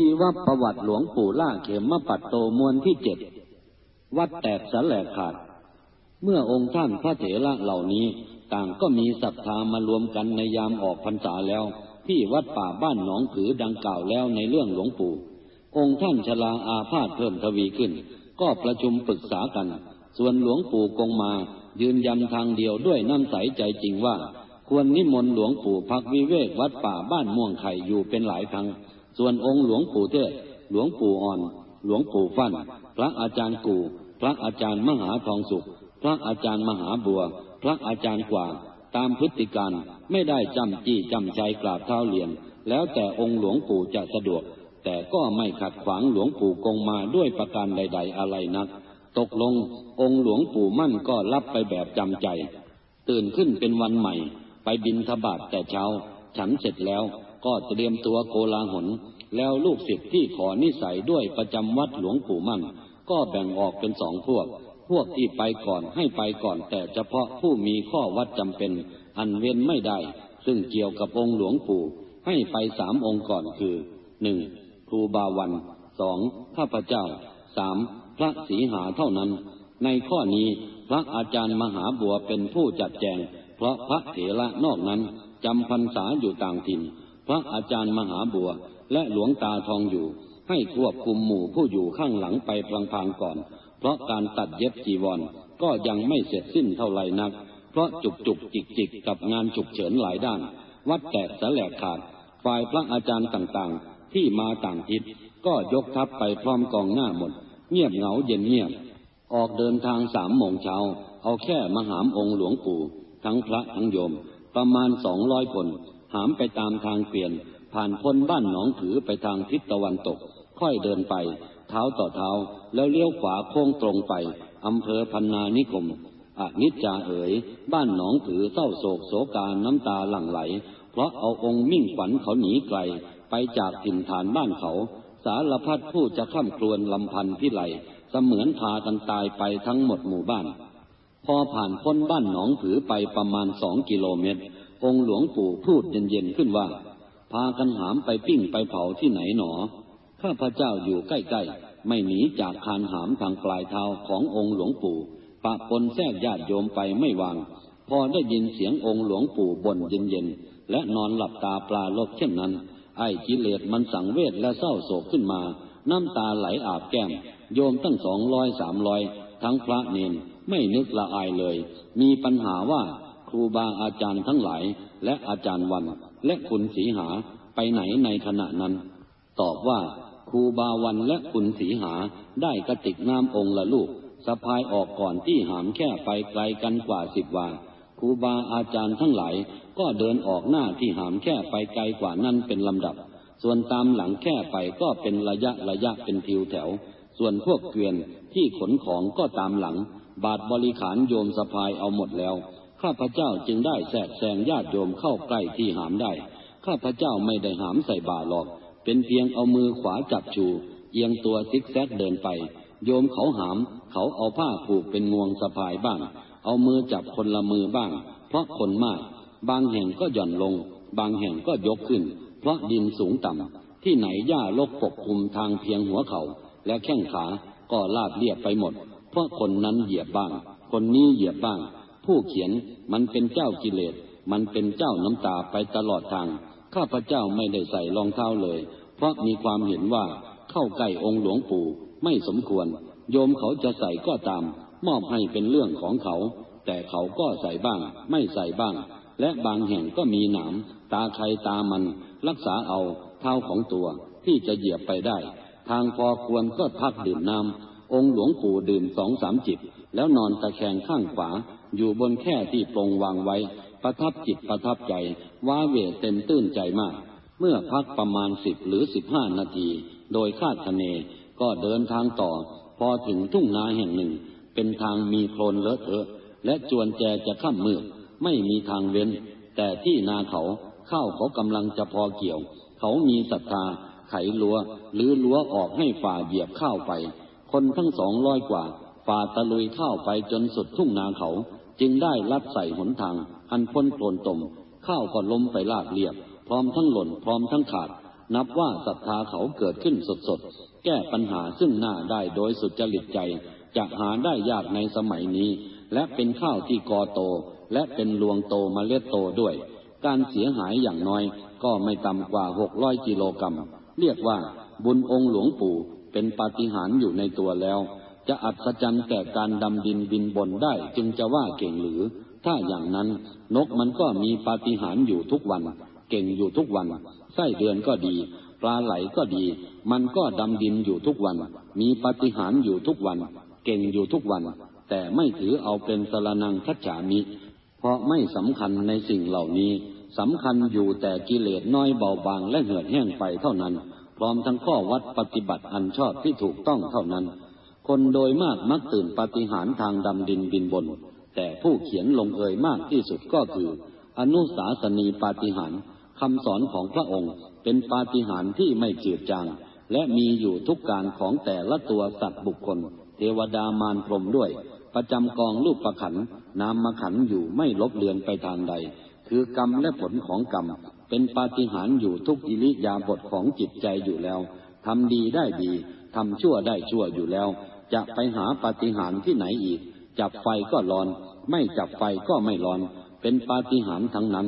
ชีวประวัติหลวงปู่ล่าเขมมปัตโตมวลที่เจ็ดวัดแตกสแลกขาด เมื่อองค์ท่านพระเถระเหล่านี้ ต่างก็มีศรัทธามารวมกันในยามออกพรรษาแล้ว ที่วัดป่าบ้านหนองผือดังกล่าวแล้วในเรื่องหลวงปู่ องค์ท่านชลาอาพาธเพิ่มทวีขึ้น ก็ประชุมปรึกษากัน ส่วนหลวงปู่กงมายืนยันทางเดียวด้วยน้ำใสใจจริงว่า ควรนิมนต์หลวงปู่พักวิเวกวัดป่าบ้านม่วงไข่อยู่เป็นหลายครั้ง ส่วนองค์หลวงปู่เทศ หลวงปู่อ่อน หลวงปู่ฟัน่น พระอาจารย์กู่ พระอาจารย์มหาทองสุข พระอาจารย์มหาบัว พระอาจารย์กว่า ตามพฤติการไม่ได้จำจี้จำใจกราบเท้าเรียน แล้วแต่องค์หลวงปู่จะสะดวก แต่ก็ไม่ขัดขวางหลวงปู่กงมาด้วยประการใด ๆอะไรนัก ตกลงองค์หลวงปู่มั่นก็รับไปแบบจำใจ ตื่นขึ้นเป็นวันใหม่ ไปบินทบาทแต่เช้า ฉันเสร็จแล้วก็เตรียมตัวโกลาหล แล้วลูกศิษย์ที่ขอนิสัยด้วยประจำวัดหลวงปู่มั่น ก็แบ่งออกเป็นสองพวก พวกที่ไปก่อนให้ไปก่อนแต่เฉพาะผู้มีข้อวัดจำเป็น อันเว้นไม่ได้ ซึ่งเกี่ยวกับองค์หลวงปู่ ให้ไปสามองค์ก่อนคือหนึ่งครูบาวันสองข้าพเจ้าสามพระศรีหาเท่านั้น ในข้อนี้พระอาจารย์มหาบัวเป็นผู้จัดแจง เพราะพระเถระนอกนั้นจำพรรษาอยู่ต่างถิ่น พระอาจารย์มหาบัว และหลวงตาทองอยู่ ให้ควบคุมหมู่ผู้อยู่ข้างหลังไปพลางๆก่อน เพราะการตัดเย็บจีวรก็ยังไม่เสร็จสิ้นเท่าไรนัก เพราะจุกจุกจิกจิกกับงานฉุกเฉินหลายด้าน วัดแตกสแลกขาด ฝ่ายพระอาจารย์ต่างๆ ที่มาต่างทิศก็ยกทัพไปพร้อมกองหน้าหมด เงียบเหงาเย็นเงียบ ออกเดินทางสามโมงเช้า เอาแค่มหามองค์หลวงปู่ ทั้งพระทั้งโยม ประมาณสองร้อยคน หามไปตามทางเปลี่ยน ผ่านพ้นบ้านหนองถือไปทางทิศตะวันตก ค่อยเดินไป เท้าต่อเท้า แล้วเลี้ยวขวาโค้งตรงไป อำเภอพันนานิคมอนิจจาเอ๋ย บ้านหนองถือเศร้าโศกโศกาน้ำตาหลั่งไหล เพราะเอาองค์มิ่งขวัญเขาหนีไกล ไปจากถิ่นฐานบ้านเขา สารพัดผู้จะข้ามครวนลำพันพิไลเสมือนพากันตายไปทั้งหมดหมู่บ้าน พอผ่านพ้นบ้านหนองถือไปประมาณสองกิโลเมตร องค์หลวงปู่พูดเย็นๆขึ้นว่า พากันหามไปปิ้งไปเผาที่ไหนหนอ ข้าพระเจ้าอยู่ใกล้ๆ ไม่หนีจากคานหามทางปลายเท้าขององค์หลวงปู่ ปะปนแทรกญาติโยมไปไม่วาง พอได้ยินเสียงองค์หลวงปู่บ่นเย็นๆ และนอนหลับตาปลาลบเช่นนั้น ไอ้กิเลสมันสังเวชและเศร้าโศกขึ้นมา น้ำตาไหลอาบแก้ม โยมตั้งสองร้อยสามร้อยทั้งพระเนนไม่นึกละอายเลย มีปัญหาว่าครูบาอาจารย์ทั้งหลายและอาจารย์วัน และคุณสีหาไปไหนในขณะนั้น ตอบว่าครูบาวันและคุณสีหาได้กระติกน้ำองค์ละลูกสะพายออกก่อนที่หามแค่ไปไกลกันกว่าสิบวาครูบาอาจารย์ทั้งหลายก็เดินออกหน้าที่หามแค่ไปไกลกว่านั้นเป็นลำดับ ส่วนตามหลังแค่ไปก็เป็นระยะระยะเป็นทิวแถว ส่วนพวกเกวียนที่ขนของก็ตามหลัง บาทบริขารโยมสะพายเอาหมดแล้ว ข้าพเจ้าจึงได้แทรกแซงญาติโยมเข้าใกล้ที่หามได้ ข้าพเจ้าไม่ได้หามใส่บาหรอก เป็นเพียงเอามือขวาจับชู เอียงตัวซิกแซกเดินไป โยมเขาหาม เขาเอาผ้าผูกเป็นงวงสะพายบ้าง เอามือจับคนละมือบ้าง เพราะคนมาก บางแห่งก็หย่อนลง บางแห่งก็ยกขึ้น เพราะดินสูงต่ำ ที่ไหนหญ้าลกปกคลุมทางเพียงหัวเขา่าและแข้งขา ก็ลาดเรียบไปหมด เพราะคนนั้นเหยียบบ้าง คนนี้เหยียบบ้าง ผู้เขียนมันเป็นเจ้ากิเลส มันเป็นเจ้าน้ำตาไปตลอดทาง ข้าพเจ้าไม่ได้ใส่รองเท้าเลย เพราะมีความเห็นว่าเข้าใกล้องค์หลวงปู่ไม่สมควร โยมเขาจะใส่ก็ตาม มอบให้เป็นเรื่องของเขา แต่เขาก็ใส่บ้าง ไม่ใส่บ้าง และบางแห่งก็มีหนามตาใครตามัน รักษาเอาเท้าของตัวที่จะเหยียบไปได้ ทางพอควรก็พักดื่มน้ำองค์หลวงปู่ดื่มสองสามจิต แล้วนอนตะแคงข้างขวา อยู่บนแค่ที่ปรงวางไว้ ประทับจิตประทับใจ ว้าเวเต็มตื้นใจมาก เมื่อพักประมาณสิบหรือสิบห้านาที โดยคาดคะเน ก็เดินทางต่อ พอถึงทุ่งนาแห่งหนึ่ง เป็นทางมีโคลนเลอะเทอะ และจวนแจจะข้ามมือไม่มีทางเว้น แต่ที่นาเขาข้าวเขากำลังจะพอเกี่ยว เขามีศรัทธา ไขลัว หรือลัวออกให้ฝ่าเหยียบข้าวไป คนทั้งสองร้อยกว่า ฝ่าตะลุยเข้าไปจนสุดทุ่งนาเขา จึงได้ลัดใส่หนทาง อันพ้นโคลนตม ข้าวก็ล้มไปลาดเรียบ พร้อมทั้งหล่นพร้อมทั้งขาด นับว่าศรัทธาเขาเกิดขึ้นสดๆ แก้ปัญหาซึ่งหน้าได้โดยสุจริตใจจะหาได้ยากในสมัยนี้ และเป็นข้าวที่กอโต และเป็นรวงโตมาเล็ดโตด้วย การเสียหายอย่างน้อยก็ไม่ต่ำกว่าหกร้อยกิโลกรัมเรียกว่าบุญองค์หลวงปู่เป็นปาฏิหาริย์อยู่ในตัวแล้ว จะอัศจรรย์แก่การดำดินบินบนได้จึงจะว่าเก่งหรือ ถ้าอย่างนั้นนกมันก็มีปาฏิหาริย์อยู่ทุกวัน เก่งอยู่ทุกวันไส้เดือนก็ดี ปลาไหลก็ดี มันก็ดำดินอยู่ทุกวัน มีปาฏิหาริย์อยู่ทุกวัน เก่งอยู่ทุกวัน แต่ไม่ถือเอาเป็นสรนังคัจฉามิ เพราะไม่สำคัญในสิ่งเหล่านี้สำคัญอยู่แต่กิเลสน้อยเบาบางและเหือดแห้งไปเท่านั้น พร้อมทั้งข้อวัดปฏิบัติอันชอบที่ถูกต้องเท่านั้น คนโดยมากมักตื่นปฏิหารทางดำดินบินบน แต่ผู้เขียนลงเอยมากที่สุดก็คือ อนุสาสนีปาฏิหารคำสอนของพระองค์เป็นปาฏิหาริย์ที่ไม่จืดจางและมีอยู่ทุกการของแต่ละตัวสัตว์บุคคล เทวดามารพรมด้วย ประจำกองรูปประขันนามาขันอยู่ไม่ลบเลือนไปทางใด คือกรรมและผลของกรรม เป็นปาฏิหาริย์อยู่ทุกอิริยาบถของจิตใจอยู่แล้วทำดีได้ดีทำชั่วได้ชั่วอยู่แล้ว จะไปหาปาฏิหาริย์ที่ไหนอีก จับไฟก็ร้อน ไม่จับไฟก็ไม่ร้อน เป็นปาฏิหาริย์ทั้งนั้น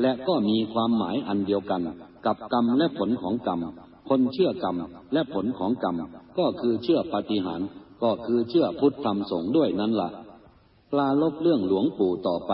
และก็มีความหมายอันเดียวกัน กับกรรมและผลของกรรม คนเชื่อกรรมและผลของกรรม ก็คือเชื่อปาฏิหาริย์ก็คือเชื่อพุทธธรรมสงฆ์ด้วยนั่นละ่ะปลาลบเรื่องหลวงปู่ต่อไป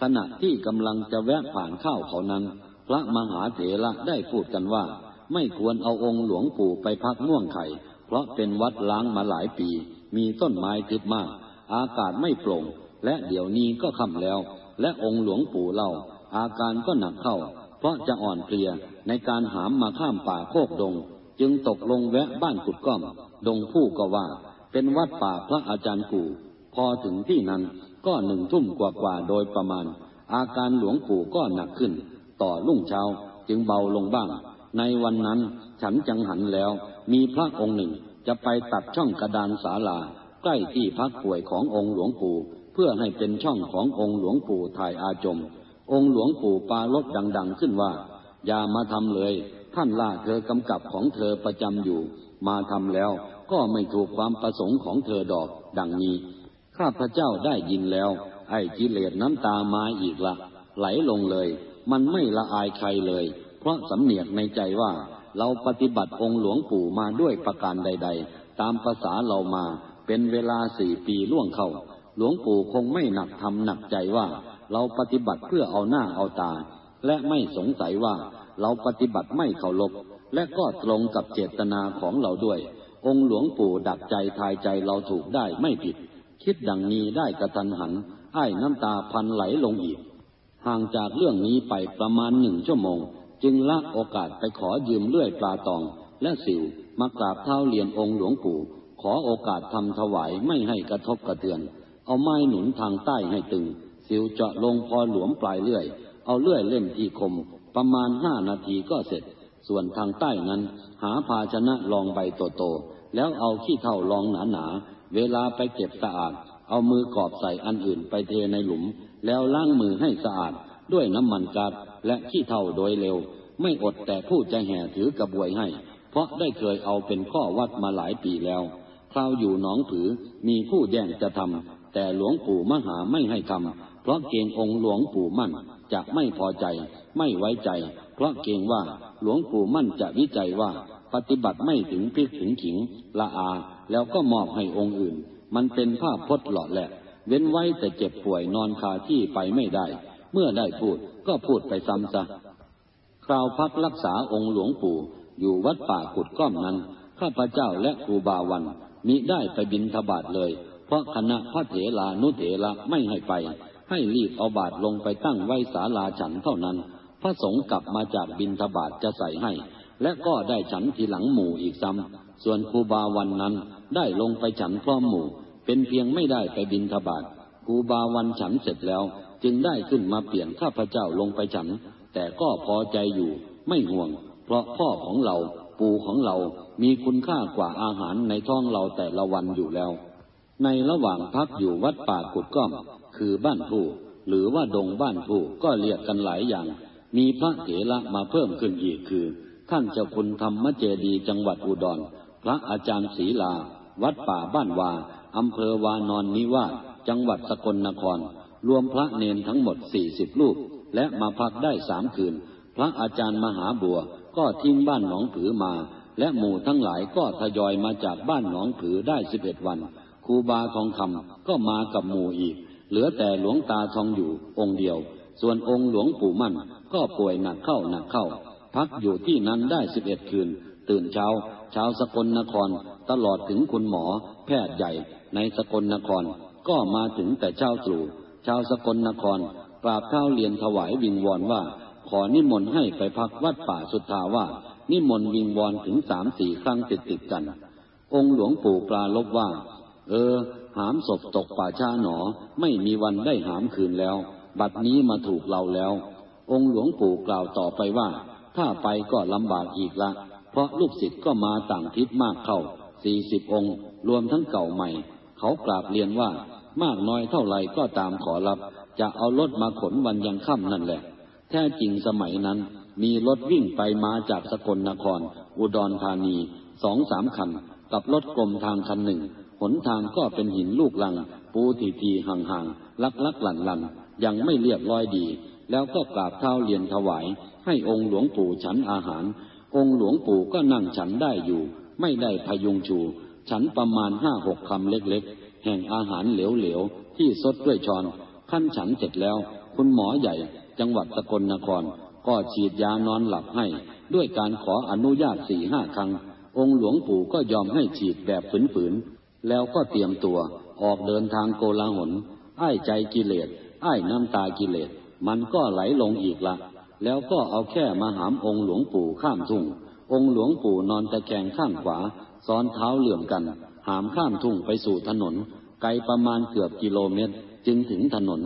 ขณะที่กำลังจะแวะผ่านข้าวเขานั้น พระมหาเถระได้พูดกันว่า ไม่ควรเอาองค์หลวงปู่ไปพักม่วงไข่ เพราะเป็นวัดล้างมาหลายปี มีต้นไม้ทึบมาก อากาศไม่โปร่ง และเดี๋ยวนี้ก็ค่ำแล้ว และองค์หลวงปู่เล่า อาการก็หนักเข้า เพราะจะอ่อนเพลียในการหามมาข้ามป่าโคกดง จึงตกลงแวะบ้านกุดก้อม ดงผู้ก็ว่า เป็นวัดป่าพระอาจารย์กู่ พอถึงที่นั้นก็หนึ่งทุ่มกว่าๆโดยประมาณ อาการหลวงปู่ก็หนักขึ้น ต่อรุ่งเช้าจึงเบาลงบ้าง ในวันนั้นฉันจังหันแล้ว มีพระองค์หนึ่งจะไปตัดช่องกระดานศาลา ใกล้ที่พักป่วยขององค์หลวงปู่ เพื่อให้เป็นช่องขององค์หลวงปู่ถ่ายอาจม องค์หลวงปู่ปาลบดัง ๆ ขึ้นว่า อย่ามาทำเลย ท่านล่าเธอกำกับของเธอประจำอยู่ มาทำแล้วก็ไม่ถูกความประสงค์ของเธอดอก ดังนี้ ข้าพระเจ้าได้ยินแล้ว ไอ้กิเลสน้ำตามาอีกละ ไหลลงเลย มันไม่ละอายใครเลย เพราะสำเนียกในใจว่า เราปฏิบัติองค์หลวงปู่มาด้วยประการใด ๆ ตามภาษาเรามาเป็นเวลาสี่ปีล่วงเข้า หลวงปู่คงไม่หนักทำหนักใจว่า เราปฏิบัติเพื่อเอาหน้าเอาตา และไม่สงสัยว่าเราปฏิบัติไม่เคารพและก็ตรงกับเจตนาของเราด้วย องค์หลวงปู่ดักใจทายใจเราถูกได้ไม่ผิด คิดดังนี้ได้กระทันหันไอ้น้ำตาพันไหลลงอีก ห่างจากเรื่องนี้ไปประมาณหนึ่งชั่วโมง จึงละโอกาสไปขอยืมเลื่อยปลาตอง และสิวมากราบเท้าเรียนองค์หลวงปู่ ขอโอกาสทำถวายไม่ให้กระทบกระเทือน เอาไม้หนุนทางใต้ให้ตึง สิวเจาะลงพอหลวมปลายเลื่อย เอาเลื่อยเล่มที่คม ประมาณห้านาทีก็เสร็จ ส่วนทางใต้นั้น หาภาชนะรองใบโตๆแล้วเอาขี้เท่ารองหนาๆเวลาไปเก็บสะอาด เอามือกอบใส่อันอื่นไปเทในหลุม แล้วล้างมือให้สะอาดด้วยน้ำมันกาด และขี้เท่าโดยเร็ว ไม่อดแต่ผู้จะแห่ถือกระบวยให้ เพราะได้เคยเอาเป็นข้อวัดมาหลายปีแล้ว คราวอยู่หนองผือมีผู้แย่งจะทำแต่หลวงปู่มหาไม่ให้ทำเพราะเกรงองค์หลวงปู่มั่นจะไม่พอใจ ไม่ไว้ใจ เพราะเกรงว่าหลวงปู่มั่นจะวิจัยว่า ปฏิบัติไม่ถึงพริกถึงขิงละอา แล้วก็มอบให้องค์อื่น มันเป็นภาพพจน์หล่อแหละ เว้นไว้แต่เจ็บป่วยนอนคาที่ไปไม่ได้ เมื่อได้พูดก็พูดไปซ้ำซะคราวพักรักษาองค์หลวงปู่อยู่วัดป่าขุดก้อมนั้น ข้าพเจ้าและครูบาวันมิได้ไปบินทบาทเลย เพราะคณะพระเถรานุเถระไม่ให้ไป ให้รีบเอาบาทลงไปตั้งไว้ศาลาฉันเท่านั้น พระสงฆ์กลับมาจากบินทบาทจะใส่ให้ และก็ได้ฉันทีหลังหมู่อีกซ้ำส่วนครูบาวันนั้นได้ลงไปฉันพร้อมหมู่ เป็นเพียงไม่ได้ไปบินทบาทครูบาวันฉันเสร็จแล้ว จึงได้ขึ้นมาเปลี่ยนข้าพเจ้าลงไปฉัน แต่ก็พอใจอยู่ไม่ห่วง เพราะพ่อของเราปู่ของเรามีคุณค่ากว่าอาหารในท้องเราแต่ละวันอยู่แล้ว ในระหว่างพักอยู่วัดป่ากุดก้อม คือบ้านผู้หรือว่าดงบ้านผู้ก็เรียกกันหลายอย่าง มีพระเถระมาเพิ่มขึ้นอีกคือ ท่านเจ้าคุณธรรมเจดีจังหวัดอุดร พระอาจารย์ศรีลา วัดป่าบ้านวาอำเภอวานอนนิวาสจังหวัดสกลนคร รวมพระเนนทั้งหมดสี่สิบรูป และมาพักได้สามคืน พระอาจารย์มหาบัวก็ทิ้งบ้านหนองผือมา และหมู่ทั้งหลายก็ทยอยมาจากบ้านหนองผือได้สิบเอ็ดวันครูบาทองคำก็มากับหมู่อีก เหลือแต่หลวงตาทองอยู่องค์เดียว ส่วนองค์หลวงปู่มั่นก็ป่วยหนักเข้าหนักเข้า พักอยู่ที่นั้นได้สิบเอ็ดคืน ตื่นเช้า ชาวสกลนครตลอดถึงคุณหมอ แพทย์ใหญ่ในสกลนครก็มาถึงแต่เช้าตรู่ ชาวสกลนครกราบเท้าเรียนถวายวิงวอนว่า ขอนิมนต์ให้ไปพักวัดป่าสุทธาว่านิมนต์วิงวอนถึงสามสี่ครั้งติดติดกัน องค์หลวงปู่ปลาลบว่า เออ หามศพตกป่าช้าหนอ ไม่มีวันได้หามคืนแล้ว บัดนี้มาถูกเราแล้ว องค์หลวงปู่กล่าวต่อไปว่า ถ้าไปก็ลำบากอีกละ เพราะลูกศิษย์ก็มาต่างทิศมากเข้าสี่สิบองค์ รวมทั้งเก่าใหม่ เขากราบเรียนว่า มากน้อยเท่าไรก็ตามขอรับ จะเอารถมาขนวันยังค่ำนั่นแหละ แท้จริงสมัยนั้น มีรถวิ่งไปมาจากสกลนคร อุดรธานีสองสามคัน กับรถกรมทางคันหนึ่ง หนทางก็เป็นหินลูกลัง ปูทีทีห่างห่างลักลักหลันหลันยังไม่เรียบร้อยดี แล้วก็กราบเท้าเรียนถวาย ให้องค์หลวงปู่ฉันอาหาร องค์หลวงปู่ก็นั่งฉันได้อยู่ ไม่ได้พยุงชู ฉันประมาณห้าหกคำเล็ก แห่งอาหารเหลวๆ ที่ซดด้วยช้อน ขั้นฉันเสร็จแล้ว คุณหมอใหญ่ จังหวัดสกลนคร ก็ฉีดยานอนหลับให้ ด้วยการขออนุญาตสี่ห้าครั้ง องค์หลวงปู่ก็ยอมให้ฉีดแบบฝืนๆ แล้วก็เตรียมตัวออกเดินทางโกลาหลอ้ายใจกิเลสอ้ายน้ำตากิเลส มันก็ไหลลงอีกละ แล้วก็เอาแค่มาหามองค์หลวงปู่ข้ามทุ่ง องค์หลวงปู่นอนตะแคงข้างขวา ซ้อนเท้าเหลื่อมกัน หามข้ามทุ่งไปสู่ถนน ไกลประมาณเกือบกิโลเมตร จึงถึงถนน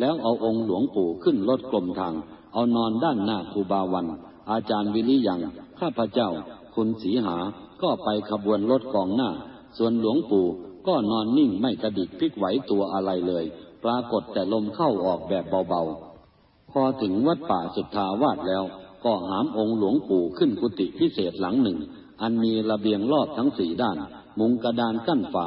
แล้วเอาองค์หลวงปู่ขึ้นรถกลมทาง เอานอนด้านหน้าครูบาวัน อาจารย์วิริยัง ข้าพเจ้า คุณสีหา ก็ไปขบวนรถกองหน้า ส่วนหลวงปู่ก็นอนนิ่งไม่กระดิกพลิกไหวตัวอะไรเลย ปรากฏแต่ลมเข้าออกแบบเบาๆ พอถึงวัดป่าสุทธาวาสแล้ว ก็หามองค์หลวงปู่ขึ้นกุฏิพิเศษหลังหนึ่ง อันมีระเบียงรอบทั้งสี่ด้าน มุงกระดานกั้นฝา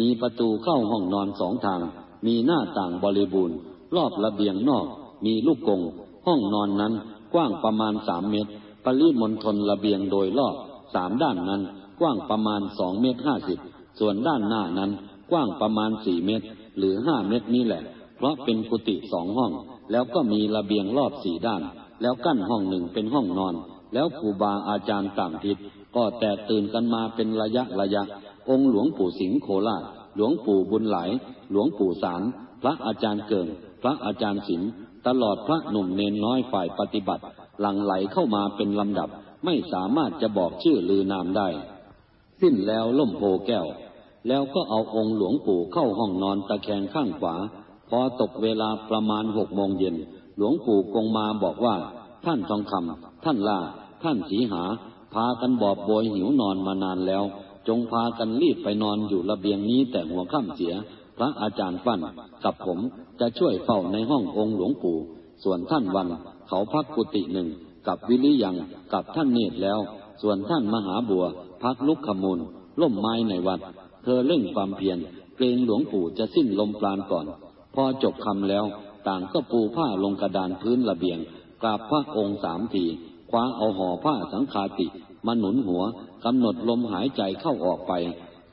มีประตูเข้าห้องนอนสองทาง มีหน้าต่างบริบูรณ์ รอบระเบียงนอก มีลูกกง ห้องนอนนั้นกว้างประมาณสามเมตร ปริมณฑลระเบียงโดยรอบสามด้านนั้น กว้างประมาณสองเมตรห้าสิบ ส่วนด้านหน้านั้น กว้างประมาณสี่เมตร หรือห้าเมตรนี่แหละ เพราะเป็นกุฏิสองห้อง แล้วก็มีระเบียงรอบสี่ด้าน แล้วกั้นห้องหนึ่งเป็นห้องนอน แล้วครูบาอาจารย์ต่างทิศ ก็แตกตื่นกันมาเป็นระยะระยะ องค์หลวงปู่สิงห์โคราช หลวงปู่บุญหลายหลวงปู่สาร พระอาจารย์เกิงพระอาจารย์สิมตลอดพระหนุ่มเนนน้อยฝ่ายปฏิบัติ หลั่งไหลเข้ามาเป็นลำดับ ไม่สามารถจะบอกชื่อลือนามได้ สิ้นแล้วล่มโพแก้ว แล้วก็เอาองค์หลวงปู่เข้าห้องนอนตะแคงข้างขวา พอตกเวลาประมาณหกโมงเย็น หลวงปู่กงมาบอกว่า ท่านทองคำท่านลา ท่านสีหา พากันบอบโบยหิวนอนมานานแล้ว จงพากันรีบไปนอนอยู่ระเบียงนี้แต่หัวค่ำเสีย พระอาจารย์ปั้นกับผมจะช่วยเฝ้าในห้ององค์หลวงปู่ ส่วนท่านวันเขาพักกุฏิหนึ่งกับวิริยังกับท่านเนตรแล้ว ส่วนท่านมหาบัว พักลุกขมูลล่มไม้ในวัด เธอเร่งความเพียรเกรงหลวงปู่จะสิ้นลมปราณก่อน พอจบคำแล้ว ต่างก็ปูผ้าลงกระดานพื้นระเบียงกราบพระองค์สามที คว้าเอาห่อผ้าสังคาติมาหนุนหัวกำหนดลมหายใจเข้าออกไป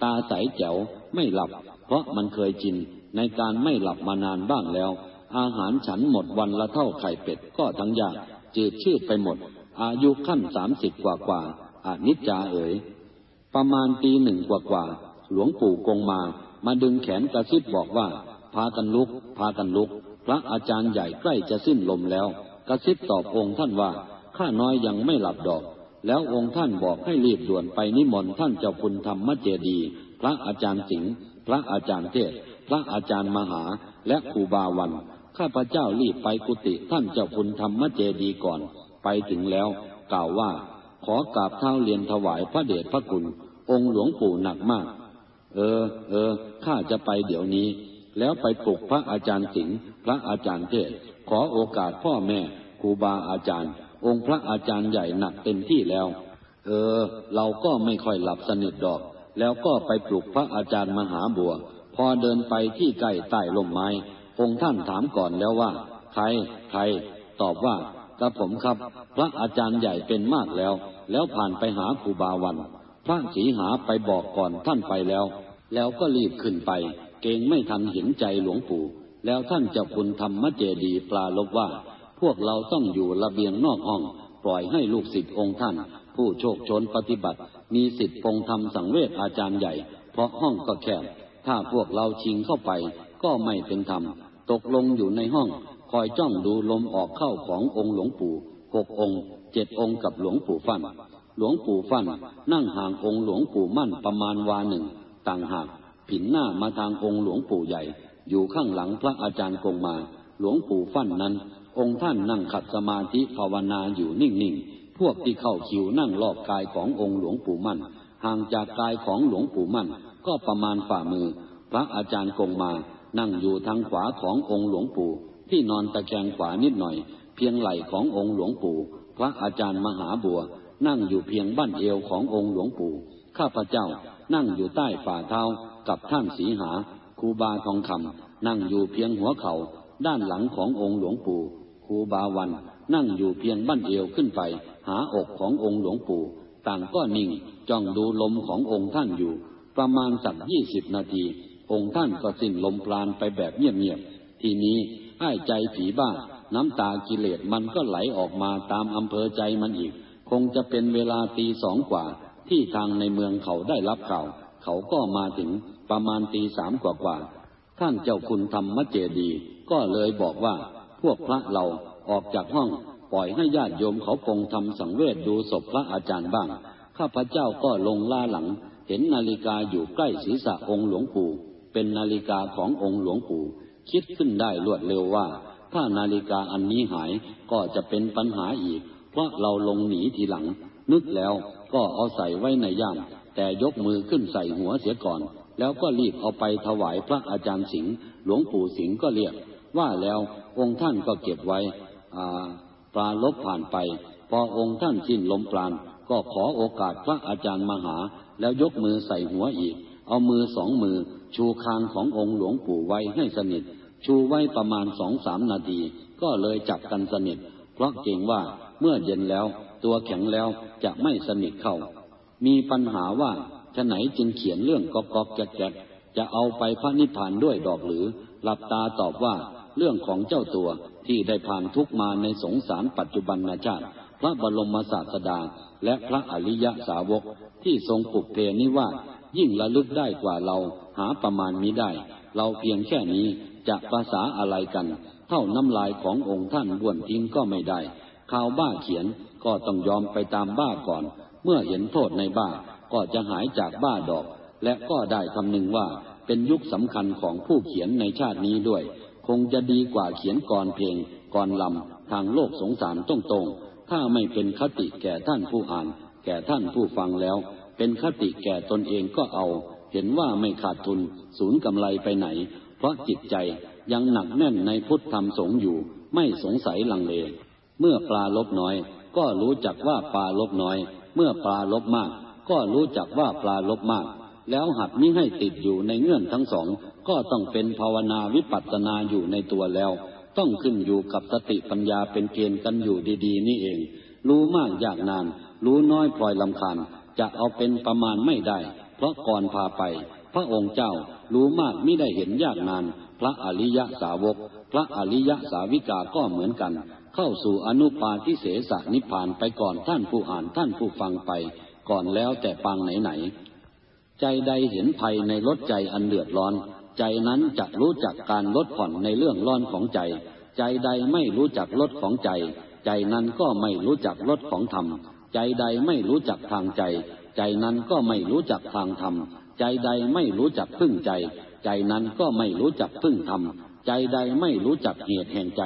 ตาใสแจ๋วไม่หลับ เพราะมันเคยชินในการไม่หลับมานานบ้างแล้ว อาหารฉันหมดวันละเท่าไข่เป็ดก็ทั้งยากจืดชืดไปหมด อายุขั้นสามสิบกว่ากว่าอานิจจาเอ๋ยประมาณตีหนึ่งกว่ากว่าหลวงปู่กงมา มาดึงแขนกระซิบบอกว่า พากันลุก พากันลุก พระอาจารย์ใหญ่ใกล้จะสิ้นลมแล้ว กระซิบตอบองค์ท่านว่า ข้าน้อยยังไม่หลับดอก แล้วองค์ท่านบอกให้รีบด่วนไปนิมนต์ท่านเจ้าคุณธรรมเจดี พระอาจารย์สิงห์พระอาจารย์เทศ พระอาจารย์มหา และครูบาวัน ข้าพเจ้ารีบไปกุฏิท่านเจ้าคุณธรรมเจดีก่อน ไปถึงแล้ว กล่าวว่า ขอกราบเท้าเรียนถวายพระเดชพระคุณ องค์หลวงปู่หนักมาก เออ เออ ข้าจะไปเดี๋ยวนี้ แล้วไปปลุกพระอาจารย์สิงห์พระอาจารย์เทศ ขอโอกาสพ่อแม่ครูบาอาจารย์ องค์พระอาจารย์ใหญ่หนักเต็มที่แล้ว เออ เราก็ไม่ค่อยหลับสนิทดอก แล้วก็ไปปลุกพระอาจารย์มหาบัว พอเดินไปที่ใกล้ใต้ลมไม้ องค์ท่านถามก่อนแล้วว่า ใคร ใคร ตอบว่ากระผมครับ พระอาจารย์ใหญ่เป็นมากแล้ว แล้วผ่านไปหาครูบาวัน พระสีหาไปบอกก่อนท่านไปแล้ว แล้วก็รีบขึ้นไป เกงไม่ทันเห็นใจหลวงปู่ แล้วท่านเจ้าคุณธรรมเจดีปลาลบว่า พวกเราต้องอยู่ระเบียงนอกห้อง ปล่อยให้ลูกศิษย์องค์ท่าน ผู้โชคชนปฏิบัติ มีสิทธิ์ปงธรรมสังเวชอาจารย์ใหญ่ เพราะห้องก็แคบ ถ้าพวกเราชิงเข้าไป ก็ไม่เป็นธรรม ตกลงอยู่ในห้อง คอยจ้องดูลมออกเข้าขององค์หลวงปู่หกองค์เจ็ดองค์กับหลวงปู่ฟันหลวงปู่ฟันนั่งห่างองค์หลวงปู่มั่นประมาณวาหนึ่ง ต่างหากผินหน้ามาทางองค์หลวงปู่ใหญ่ อยู่ข้างหลังพระอาจารย์กงมา หลวงปู่ฟั่นนั้น องค์ท่านนั่งขัดสมาธิภาวนาอยู่นิ่งๆ พวกที่เข้าคิวนั่งรอบกายขององค์หลวงปู่มั่น ห่างจากกายของหลวงปู่มั่น ก็ประมาณฝ่ามือ พระอาจารย์กงมา นั่งอยู่ทางขวาขององค์หลวงปู่ ที่นอนตะแคงขวานิดหน่อย เพียงไหล่ขององค์หลวงปู่ พระอาจารย์มหาบัว นั่งอยู่เพียงบั้นเอวขององค์หลวงปู่ ข้าพเจ้านั่งอยู่ใต้ฝ่าเท้ากับท่านสีหาครูบาทองคำนั่งอยู่เพียงหัวเขา่าด้านหลังขององค์หลวงปู่ ครูบาวัน นั่งอยู่เพียงบั้นเอวขึ้นไป หาอกขององค์หลวงปู่ ต่างก็นิ่งจ้องดูลมขององค์ท่านอยู่ ประมาณสักยี่สิบนาที องค์ท่านก็สิ้นลมปราณไปแบบเงียบๆทีนี้ให้ใจผีบ้า น้ำตากิเลสมันก็ไหลออกมาตามอำเภอใจมันอีก คงจะเป็นเวลาตีสองกว่า ที่ทางในเมืองเขาได้รับข่าวเขาก็มาถึงประมาณตีสามกว่ากว่าท่านเจ้าคุณธรรมเจดี ก็เลยบอกว่า พวกพระเราออกจากห้องปล่อยให้ญาติโยมเขาปงทำสังเวชดูศพพระอาจารย์บ้าง ข้าพเจ้าก็ลงล่าหลัง เห็นนาฬิกาอยู่ใกล้ศีรษะองค์หลวงปู่เป็นนาฬิกาขององค์หลวงปู่คิดขึ้นได้รวดเร็วว่า ถ้านาฬิกาอันนี้หายก็จะเป็นปัญหาอีก เพราะเราลงหนีทีหลัง นึกแล้วก็เอาใส่ไว้ในย่ามแต่ยกมือขึ้นใส่หัวเสียก่อน แล้วก็รีบเอาไปถวายพระอาจารย์สิงห์หลวงปู่สิงห์ก็เรียก ว่าแล้วองค์ท่านก็เก็บไว้ปลาลบผ่านไป พอองค์ท่านสิ้นลมปราณก็ขอโอกาสพระอาจารย์มหา แล้วยกมือใส่หัวอีก เอามือสองมือ ชูคางขององค์หลวงปู่ไว้ให้สนิท ชูไว้ประมาณสองสามนาที ก็เลยจับกันสนิท เพราะเกรงว่าเมื่อเย็นแล้ว ตัวแข็งแล้วจะไม่สนิทเข้า มีปัญหาว่าฉไหนจึงเขียนเรื่องกอกกอกแกกแกกจะเอาไปพระนิพพานด้วยดอกหรือ หลับตาตอบว่า เรื่องของเจ้าตัวที่ได้ผ่านทุกมาในสงสารปัจจุบันนาชาติ พระบรมศาสดา และพระอริยสาวกที่ทรงปลุกเพนิว่ายิ่งระลึกได้กว่าเราหาประมาณมิได้ เราเพียงแค่นี้จะภาษาอะไรกัน เท่าน้ำลายขององค์ท่านบ้วนทิ้งก็ไม่ได้ ข่าวบ้าเขียนก็ต้องยอมไปตามบ้าก่อน เมื่อเห็นโทษในบ้าก็จะหายจากบ้าดอก และก็ได้คำนึงว่าเป็นยุคสำคัญของผู้เขียนในชาตินี้ด้วย คงจะดีกว่าเขียนก่อนเพลงก่อนลำทางโลกสงสารตรงตรงถ้าไม่เป็นคติแก่ท่านผู้อ่าน แก่ท่านผู้ฟังแล้ว เป็นคติแก่ตนเองก็เอา เห็นว่าไม่ขาดทุนศูนย์กำไรไปไหน เพราะจิตใจยังหนักแน่นในพุทธธรรมสงอยู่ ไม่สงสัยลังเล เมื่อปลาลบน้อย ก็รู้จักว่าปลาลบน้อย เมื่อปลาลบมาก ก็รู้จักว่าปลาลบมาก แล้วหัดมิให้ติดอยู่ในเงื่อนทั้งสอง ก็ต้องเป็นภาวนาวิปัสสนาอยู่ในตัวแล้ว ต้องขึ้นอยู่กับสติปัญญาเป็นเกณฑ์กันอยู่ดีๆ นี่เอง รู้มากยากนาน รู้น้อยพลอยลำคาญจะเอาเป็นประมาณไม่ได้ เพราะก่อนพาไป พระองค์เจ้ารู้มากไม่ได้เห็นยากนาน พระอริยสาวก พระอริยสาวิกาก็เหมือนกัน เข้าสู่อนุปาทิเสสนิพานไปก่อนท่านผู้อ่านท่านผู้ฟังไป ก่อนแล้วแต่ปางไหนๆใจใดเห็นภัยในรถใจอันเดือดร้อน ใจนั้นจะรู้จักการลดผ่อนในเรื่องร้อนของใจ ใจใดไม่รู้จักลดของใจ ใจนั้นก็ไม่รู้จักลดของธรรม ใจใดไม่รู้จักทางใจ ใจนั้นก็ไม่รู้จักทางธรรม ใจใดไม่รู้จักพึ่งใจ ใจนั้นก็ไม่รู้จักพึ่งธรรม ใจใดไม่รู้จักเหตุแห่งใจ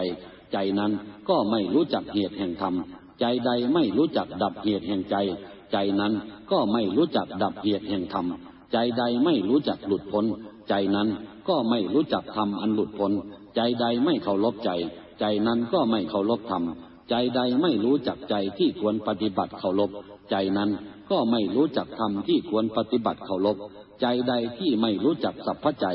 ใจนั้นก็ไม่รู้จักเหตุแห่งธรรม ใจใดไม่รู้จักดับเหตุแห่งใจ ใจนั้นก็ไม่รู้จักดับเหตุแห่งธรรม ใจใดไม่รู้จักหลุดพ้น ใจนั้นก็ไม่รู้จักธรรมอันหลุดพ้น ใจใดไม่เคารพใจ ใจนั้นก็ไม่เคารพธรรม ใจใดไม่รู้จักใจที่ควรปฏิบัติเคารพ ใจนั้นก็ไม่รู้จักธรรมที่ควรปฏิบัติเคารพ ใจใดที่ไม่รู้จักสัพพใจ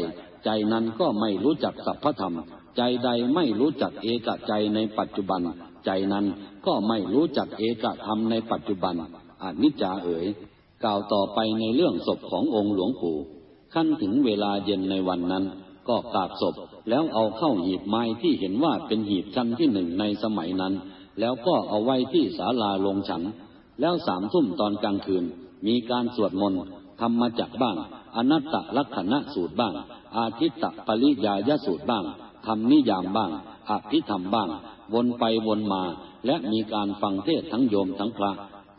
ใจนั้นก็ไม่รู้จักสัพพธรรม ใจใดไม่รู้จักเอกใจในปัจจุบัน ใจนั้นก็ไม่รู้จักเอกธรรมในปัจจุบันอนิจจาเอ๋ย กล่าวต่อไปในเรื่องศพขององค์หลวงปู่ ขั้นถึงเวลาเย็นในวันนั้น ก็กราบศพแล้วเอาเข้าหีบไม้ที่เห็นว่าเป็นหีบชั้นที่หนึ่งในสมัยนั้น แล้วก็เอาไว้ที่ศาลาลงฉัน แล้วสามทุ่มตอนกลางคืน มีการสวดมนต์ธรรมจักบ้าง อนัตตลักษณะสูตรบ้าง อาทิตตปริยายสูตรบ้างทำนิยามบ้างอภิธรรมบ้าง วนไปวนมา และมีการฟังเทศทั้งโยมทั้งพระ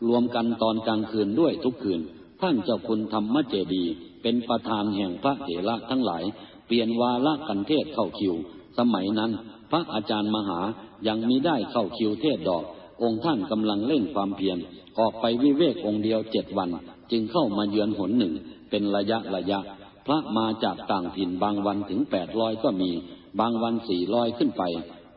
รวมกันตอนกลางคืนด้วยทุกคืน ท่านเจ้าคุณธรรมเจดี เป็นประธานแห่งพระเถระทั้งหลาย เปลี่ยนวาระกันเทศเข้าคิว สมัยนั้น พระอาจารย์มหายังมีได้เข้าคิวเทศดอก องค์ท่านกำลังเล่นความเพียรออกไปวิเวกองค์เดียวเจ็ดวัน จึงเข้ามาเยือนหนหนึ่ง เป็นระยะระยะ พระมาจากต่างถิ่นบางวันถึงแปดร้อยก็มี บางวันสี่ร้อยขึ้นไป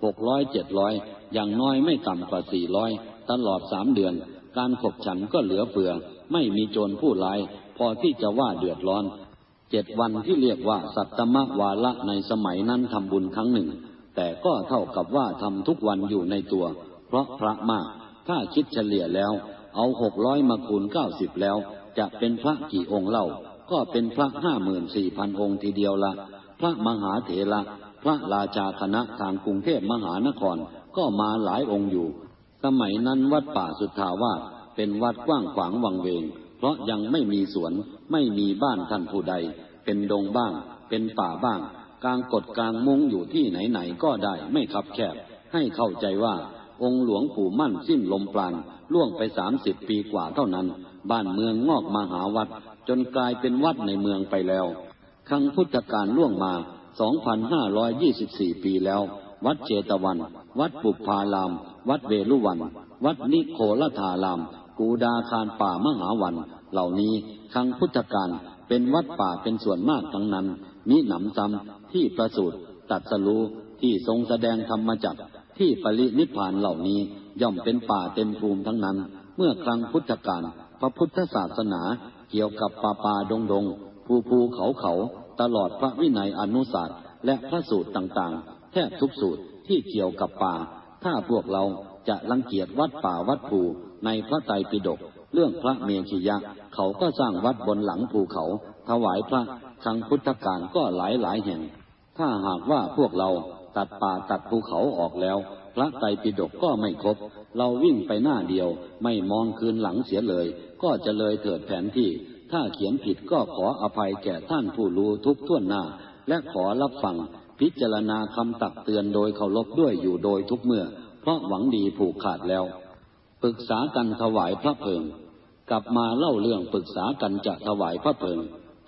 หกร้อยเจ็ดร้อยอย่างน้อยไม่ต่ำกว่าสี่ร้อยตลอดสามเดือน การขบฉันก็เหลือเฟือ ไม่มีโจรผู้ร้าย พอที่จะว่าเดือดร้อน เจ็ดวันที่เรียกว่าสัตตมวาระในสมัยนั้นทำบุญครั้งหนึ่ง แต่ก็เท่ากับว่าทำทุกวันอยู่ในตัว เพราะพระมาก ถ้าคิดเฉลี่ยแล้ว เอาหกร้อยมาคูณเก้าสิบแล้ว จะเป็นพระกี่องค์เล่า ก็เป็นพระห้าหมื่นสี่พันองค์ทีเดียวละ พระมหาเถระ พระราชาคณะทางกรุงเทพมหานครก็มาหลายองค์อยู่ สมัยนั้นวัดป่าสุทธาวาส เป็นวัดกว้างขวางวังเวง เพราะยังไม่มีสวนไม่มีบ้านท่านผู้ใด เป็นดงบ้าง เป็นป่าบ้าง กลางกดกลางมุ้งอยู่ที่ไหนๆก็ได้ไม่คับแคบ ให้เข้าใจว่าองค์หลวงปู่มั่นสิ้นลมปราณล่วงไปสามสิบปีกว่าเท่านั้น บ้านเมืองงอกมาหาวัด จนกลายเป็นวัดในเมืองไปแล้ว ครั้งพุทธกาลล่วงมา 2,524 ปีแล้ว วัดเจตวัน วัดปุพาราม วัดเวลุวัน วัดนิโคลธาราม กูดาคารป่ามหาวัน เหล่านี้ครั้งพุทธกาลเป็นวัดป่าเป็นส่วนมากทั้งนั้น มีหนำซ้ำที่ประสูตรตัดสรู้ที่ทรงแสดงธรรมจักที่ปรินิพพานเหล่านี้ย่อมเป็นป่าเต็มภูมิทั้งนั้น เมื่อครั้งพุทธกาลพระพุทธศาสนาเกี่ยวกับป่าป่าดงดงภูภูเขาเขาตลอดพระวินัยอนุศาสตร์และพระสูตรต่างๆ แทบทุกสูตรที่เกี่ยวกับป่า ถ้าพวกเราจะรังเกียจวัดป่าวัดภู ในพระไตรปิฎกเรื่องพระเมขียะ เขาก็สร้างวัดบนหลังภูเขา ถวายพระครั้งพุทธกาลก็หลายหลายแห่ง ถ้าหากว่าพวกเราตัดป่าตัดภูเขาออกแล้ว พระไตรปิฎกก็ไม่ครบ เราวิ่งไปหน้าเดียว ไม่มองคืนหลังเสียเลย ก็จะเลยเถิดแผนที่ ถ้าเขียนผิดก็ขออภัยแก่ท่านผู้รู้ทุกท่วนหน้า และขอรับฟังพิจารณาคำตักเตือนโดยเคารพด้วยอยู่โดยทุกเมื่อ เพราะหวังดีผูกขาดแล้ว ปรึกษากันถวายพระเพลิง กลับมาเล่าเรื่องปรึกษากันจะถวายพระเพลิง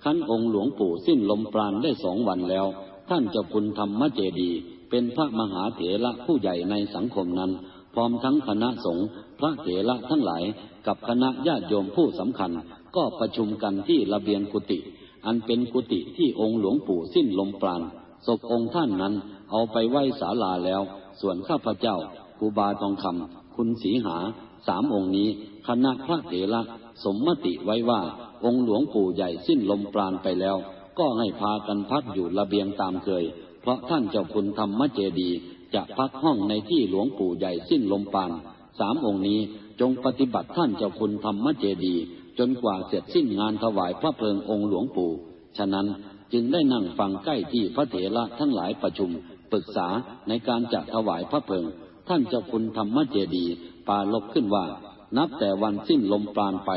ขั้นองค์หลวงปู่สิ้นลมปราณได้สองวันแล้ว ท่านเจ้าคุณธรรมเจดีเป็นพระมหาเถระผู้ใหญ่ในสังคมนั้น พร้อมทั้งคณะสงฆ์พระเถระทั้งหลาย กับคณะญาติโยมผู้สำคัญ ก็ประชุมกันที่ระเบียงกุฏิอันเป็นกุฏิที่องค์หลวงปู่สิ้นลมปราณศพองค์ท่านนั้นเอาไปไว้ศาลาแล้ว ส่วนข้าพเจ้าครูบาทองคำ คุณสีหาสามองค์นี้ คณะพระเถระสมมติไว้ว่า องค์หลวงปู่ใหญ่สิ้นลมปราณไปแล้ว ก็ให้พากันพักอยู่ระเบียงตามเคย เพราะท่านเจ้าคุณธรรมเจดี จะพักห้องในที่หลวงปู่ใหญ่สิ้นลมปราณสามองค์นี้จงปฏิบัติท่านเจ้าคุณธรรมเจดี จนกว่าเสร็จสิ้นงานถวายพระเพลิงองค์หลวงปู่ ฉะนั้นจึงได้นั่งฟังใกล้ที่พระเถระทั้งหลายประชุมปรึกษาในการจะถวายพระเพลิง ท่านเจ้าคุณธรรมเจดีปาลบขึ้นว่า นับแต่วันสิ้นลมปราณไป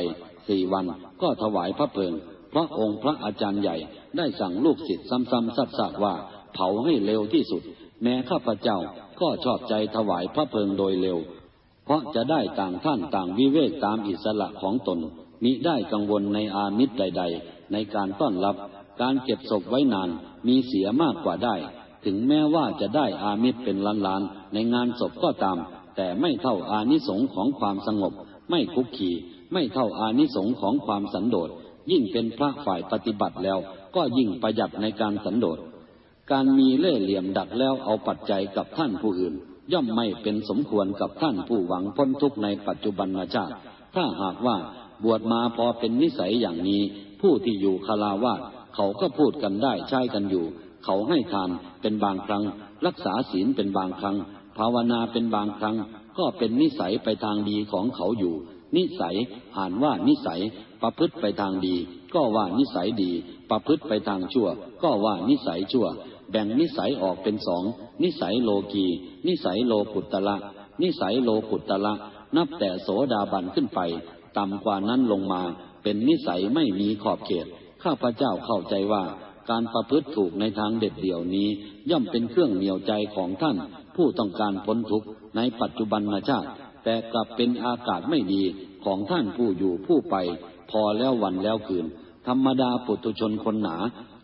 สี่วันก็ถวายพระเพลิง เพราะองค์พระอาจารย์ใหญ่ได้สั่งลูกศิษย์ซ้ำๆซักๆว่า เผาให้เร็วที่สุด แม้ข้าพเจ้าก็ชอบใจถวายพระเพลิงโดยเร็ว เพราะจะได้ต่างท่านต่างวิเวกตามอิสระของตนมิได้กังวลในอามิตรใด ๆ ในการต้อนรับ การเก็บศพไว้นานมีเสียมากกว่าได้ ถึงแม้ว่าจะได้อามิตรเป็นล้านๆในงานศพก็ตาม แต่ไม่เท่าอานิสงของความสงบ ไม่คุกคีไม่เท่าอานิสงของความสันโดษ ยิ่งเป็นพระฝ่ายปฏิบัติแล้ว ก็ยิ่งประหยัดในการสันโดษ การมีเล่ห์เหลี่ยมดักแล้วเอาปัจจัยกับท่านผู้อื่น ย่อมไม่เป็นสมควรกับท่านผู้หวังพ้นทุกข์ในปัจจุบันชาติ ถ้าหากว่าบวชมาพอเป็นนิสัยอย่างนี้ ผู้ที่อยู่คาราวาสเขาก็พูดกันได้ใช้กันอยู่ เขาให้ทานเป็นบางครั้ง รักษาศีลเป็นบางครั้ง ภาวนาเป็นบางครั้ง ก็เป็นนิสัยไปทางดีของเขาอยู่ นิสัยอ่านว่านิสัยประพฤติไปทางดี ก็ว่านิสัยดี ประพฤติไปทางชั่ว ก็ว่านิสัยชั่ว แบ่งนิสัยออกเป็นสองนิสัยโลกีนิสัยโลกุตละนิสัยโลกุตละนับแต่โสดาบันขึ้นไป ต่ำกว่านั้นลงมา เป็นนิสัยไม่มีขอบเขต ข้าพเจ้าเข้าใจว่า การประพฤติถูกในทางเด็ดเดี่ยวนี้ ย่อมเป็นเครื่องเหนี่ยวใจของท่าน ผู้ต้องการพ้นทุกข์ในปัจจุบันชาติ แต่กลับเป็นอากาศไม่ดีของท่านผู้อยู่ผู้ไป พอแล้ววันแล้วคืน ธรรมดาปุถุชนคนหนา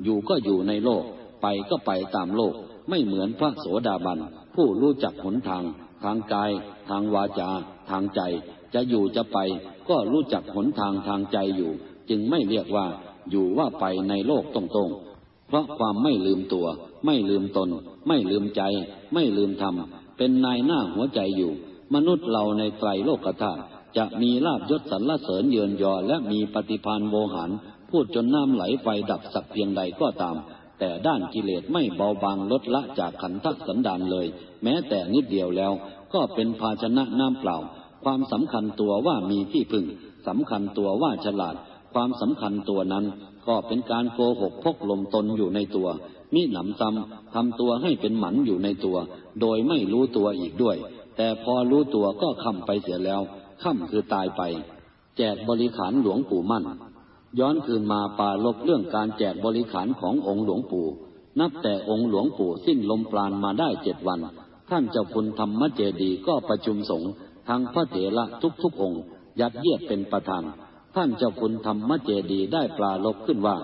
อยู่ก็อยู่ในโลก ไปก็ไปตามโลก ไม่เหมือนพระโสดาบัน ผู้รู้จักหนทาง ทางกาย ทางวาจา ทางใจ จะอยู่จะไป ก็รู้จักหนทางทางใจอยู่ จึงไม่เรียกว่าอยู่ว่าไปในโลกตรงๆ ราะความไม่ลืมตัว ไม่ลืมตน ไม่ลืมใจ ไม่ลืมธรรม เป็นนายหน้าหัวใจอยู่ มนุษย์เราในไตรโลกธาตุจะมีลาบยศสรรเสริญเยือนยอและมีปฏิพานโวหาร พูดจนน้ำไหลไฟดับสักเพียงใดก็ตาม แต่ด้านกิเลสไม่เบาบางลดละจากขันธสันดานเลย แม้แต่นิดเดียวแล้ว ก็เป็นภาชนะน้ำเปล่า ความสำคัญตัวว่ามีที่พึ่งสำคัญตัวว่าฉลาด ความสำคัญตัวนั้น ก็เป็นการโกหกพกลมตนอยู่ในตัว มิหนำซ้ำทำตัวให้เป็นหมันอยู่ในตัว โดยไม่รู้ตัวอีกด้วย แต่พอรู้ตัวก็ค่ำไปเสียแล้วค่ำคือตายไป แจกบริขารหลวงปู่มั่น ย้อนคืนมาปาลบเรื่องการแจกบริขารขององค์หลวงปู่ นับแต่องค์หลวงปู่สิ้นลมปราณมาได้เจ็ดวัน ท่านเจ้าคุณธรรมเจดีก็ประชุมสงฆ์ทางพระเถระทุกๆองค์ ยัดเยียดเป็นประธาน ท่านเจ้าคุณธรรมเจดีได้ปลาลบขึ้นว่า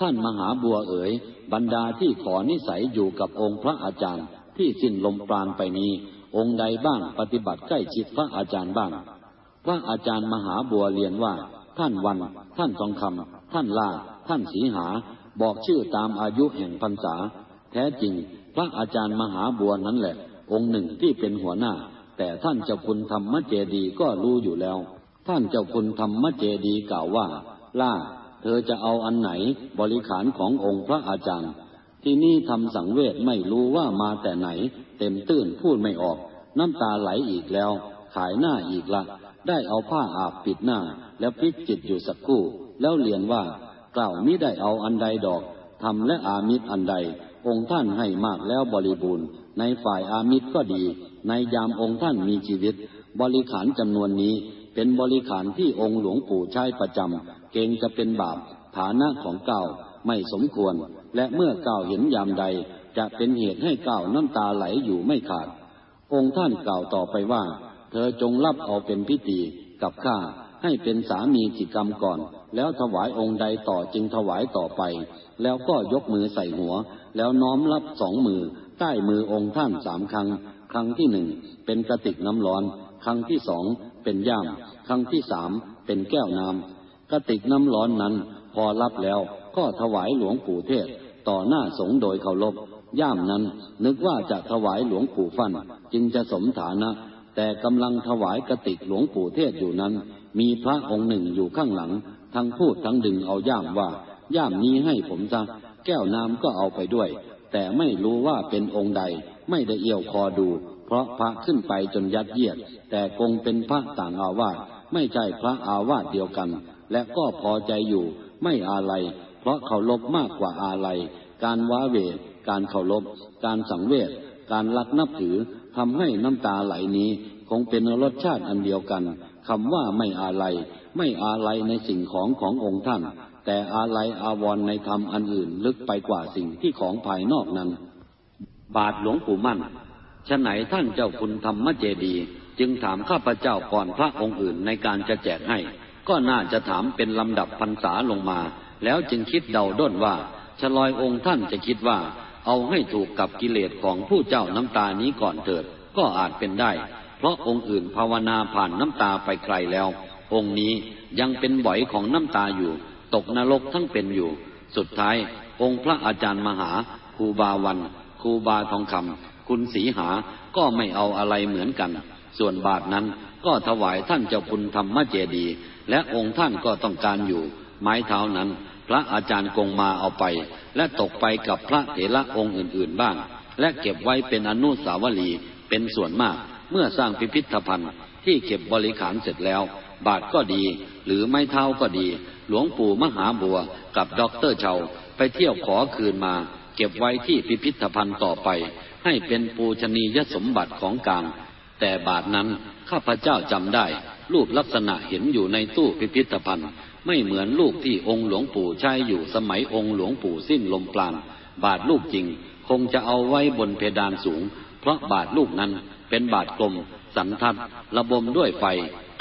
ท่านมหาบัวเอ๋ย บรรดาที่ขอนิสัยอยู่กับองค์พระอาจารย์ ที่สิ้นลมปราณไปนี้ องค์ใดบ้างปฏิบัติใกล้ชิดพระอาจารย์บ้าง พระอาจารย์มหาบัวเรียนว่า ท่านวัน ท่านทองคำท่านลาท่านสีหา บอกชื่อตามอายุแห่งพรรษา แท้จริง พระอาจารย์มหาบัวนั้นแหละ องค์หนึ่งที่เป็นหัวหน้า แต่ท่านเจ้าคุณธรรมเจดีก็รู้อยู่แล้ว ท่านเจ้าคุณธรรมเจดีกล่าวว่า ล่า เธอจะเอาอันไหนบริขารขององค์พระอาจารย์ ที่นี่ทำสังเวชไม่รู้ว่ามาแต่ไหน เต็มตื้นพูดไม่ออก น้ำตาไหลอีกแล้ว ขายหน้าอีกละ ได้เอาผ้าอาบปิดหน้า แล้วพลิกจิตอยู่สักครู่ แล้วเรียนว่ากล่าวมิได้เอาอันใดดอกทำและอามิตรอันใด องค์ท่านให้มากแล้วบริบูรณ์ ในฝ่ายอามิตรก็ดี ในยามองค์ท่านมีชีวิต บริขารจำนวนนี้ เป็นบริขารที่องค์หลวงปู่ใช้ประจำ เกรงจะเป็นบาปฐานะของเก่าไม่สมควร และเมื่อเก่าเห็นยามใด จะเป็นเหตุให้เก่าน้ำตาไหลอยู่ไม่ขาด องค์ท่านกล่าวต่อไปว่า เธอจงรับเอาเป็นพิธีกับข้าให้เป็นสามีจิกรรมก่อน แล้วถวายองค์ใดต่อจึงถวายต่อไป แล้วก็ยกมือใส่หัว แล้วน้อมรับสองมือ ใต้มือองค์ท่านสามครั้ง ครั้งที่หนึ่งเป็นกระติกน้ำร้อน ครั้งที่สอง เป็นย่าม ครั้งที่สามเป็นแก้วน้ำกระติกน้ำร้อนนั้น พอรับแล้วก็ถวายหลวงปู่เทศ ต่อหน้าสงโดยเคารพย่ามนั้นนึกว่าจะถวายหลวงปู่ฟันจึงจะสมฐานะ แต่กำลังถวายกระติกหลวงปู่เทศอยู่นั้น มีพระองค์หนึ่งอยู่ข้างหลัง ทั้งพูดทั้งดึงเอาย่ามว่า ย่ามนี้ให้ผมซะแก้วน้ำก็เอาไปด้วย แต่ไม่รู้ว่าเป็นองค์ใดไม่ได้เอี่ยวคอดู เพราะพระขึ้นไปจนยัดเยียด แต่คงเป็นพระต่างอาวาสไม่ใช่พระอาวาสเดียวกัน และก็พอใจอยู่ ไม่อาลัย เพราะเคารพมากกว่าอาลัย การว้าเวการเคารพการสังเวชการรักนับถือทำให้น้ำตาไหลนี้ คงเป็นรสชาติอันเดียวกันคำว่าไม่อาลัยไม่อาลัยในสิ่งของขององค์ท่าน แต่อาลัยอาวรในธรรมอันอื่นลึกไปกว่าสิ่งที่ของภายนอกนั้น บาทหลวงปู่มั่น ฉไหนท่านเจ้าคุณธรรมเจดี จึงถามข้าพเจ้าก่อนพระองค์อื่นในการจะแจกให้ ก็น่าจะถามเป็นลำดับพรรษาลงมา แล้วจึงคิดเดาด้นว่าชลอยองค์ท่านจะคิดว่า เอาให้ถูกกับกิเลสของผู้เจ้าน้ำตานี้ก่อนเถิด ก็อาจเป็นได้ เพราะองค์อื่นภาวนาผ่านน้ำตาไปไกลแล้ว องค์นี้ยังเป็นบ่อยของน้ำตาอยู่ ตกนรกทั้งเป็นอยู่ สุดท้าย องค์พระอาจารย์มหาครูบาวันครูบาทองคำ คุณสีหาก็ไม่เอาอะไรเหมือนกัน ส่วนบาทนั้นก็ถวายท่านเจ้าคุณธรรมเจดี และองค์ท่านก็ต้องการอยู่ ไม้เท้านั้น พระอาจารย์กงมาเอาไป และตกไปกับพระเถระองค์อื่น ๆบ้าง และเก็บไว้เป็นอนุสาวรีย์เป็นส่วนมาก เมื่อสร้างพิพิธภัณฑ์ที่เก็บบริขารเสร็จแล้ว บาตรก็ดี หรือไม้เท้าก็ดี หลวงปู่มหาบัวกับด็อกเตอร์เชาวน์ไปเที่ยวขอคืนมา เก็บไว้ที่พิพิธภัณฑ์ต่อไป ให้เป็นปูชนียสมบัติของกลาง แต่บาตรนั้นข้าพเจ้าจำได้ รูปลักษณะเห็นอยู่ในตู้พิพิธภัณฑ์ ไม่เหมือนลูกที่องค์หลวงปู่ใช้อยู่สมัยองค์หลวงปู่สิ้นลมปราณบาทลูกจริง คงจะเอาไว้บนเพดานสูง เพราะบาทลูกนั้นเป็นบาทกลม สันทัดระบมด้วยไฟ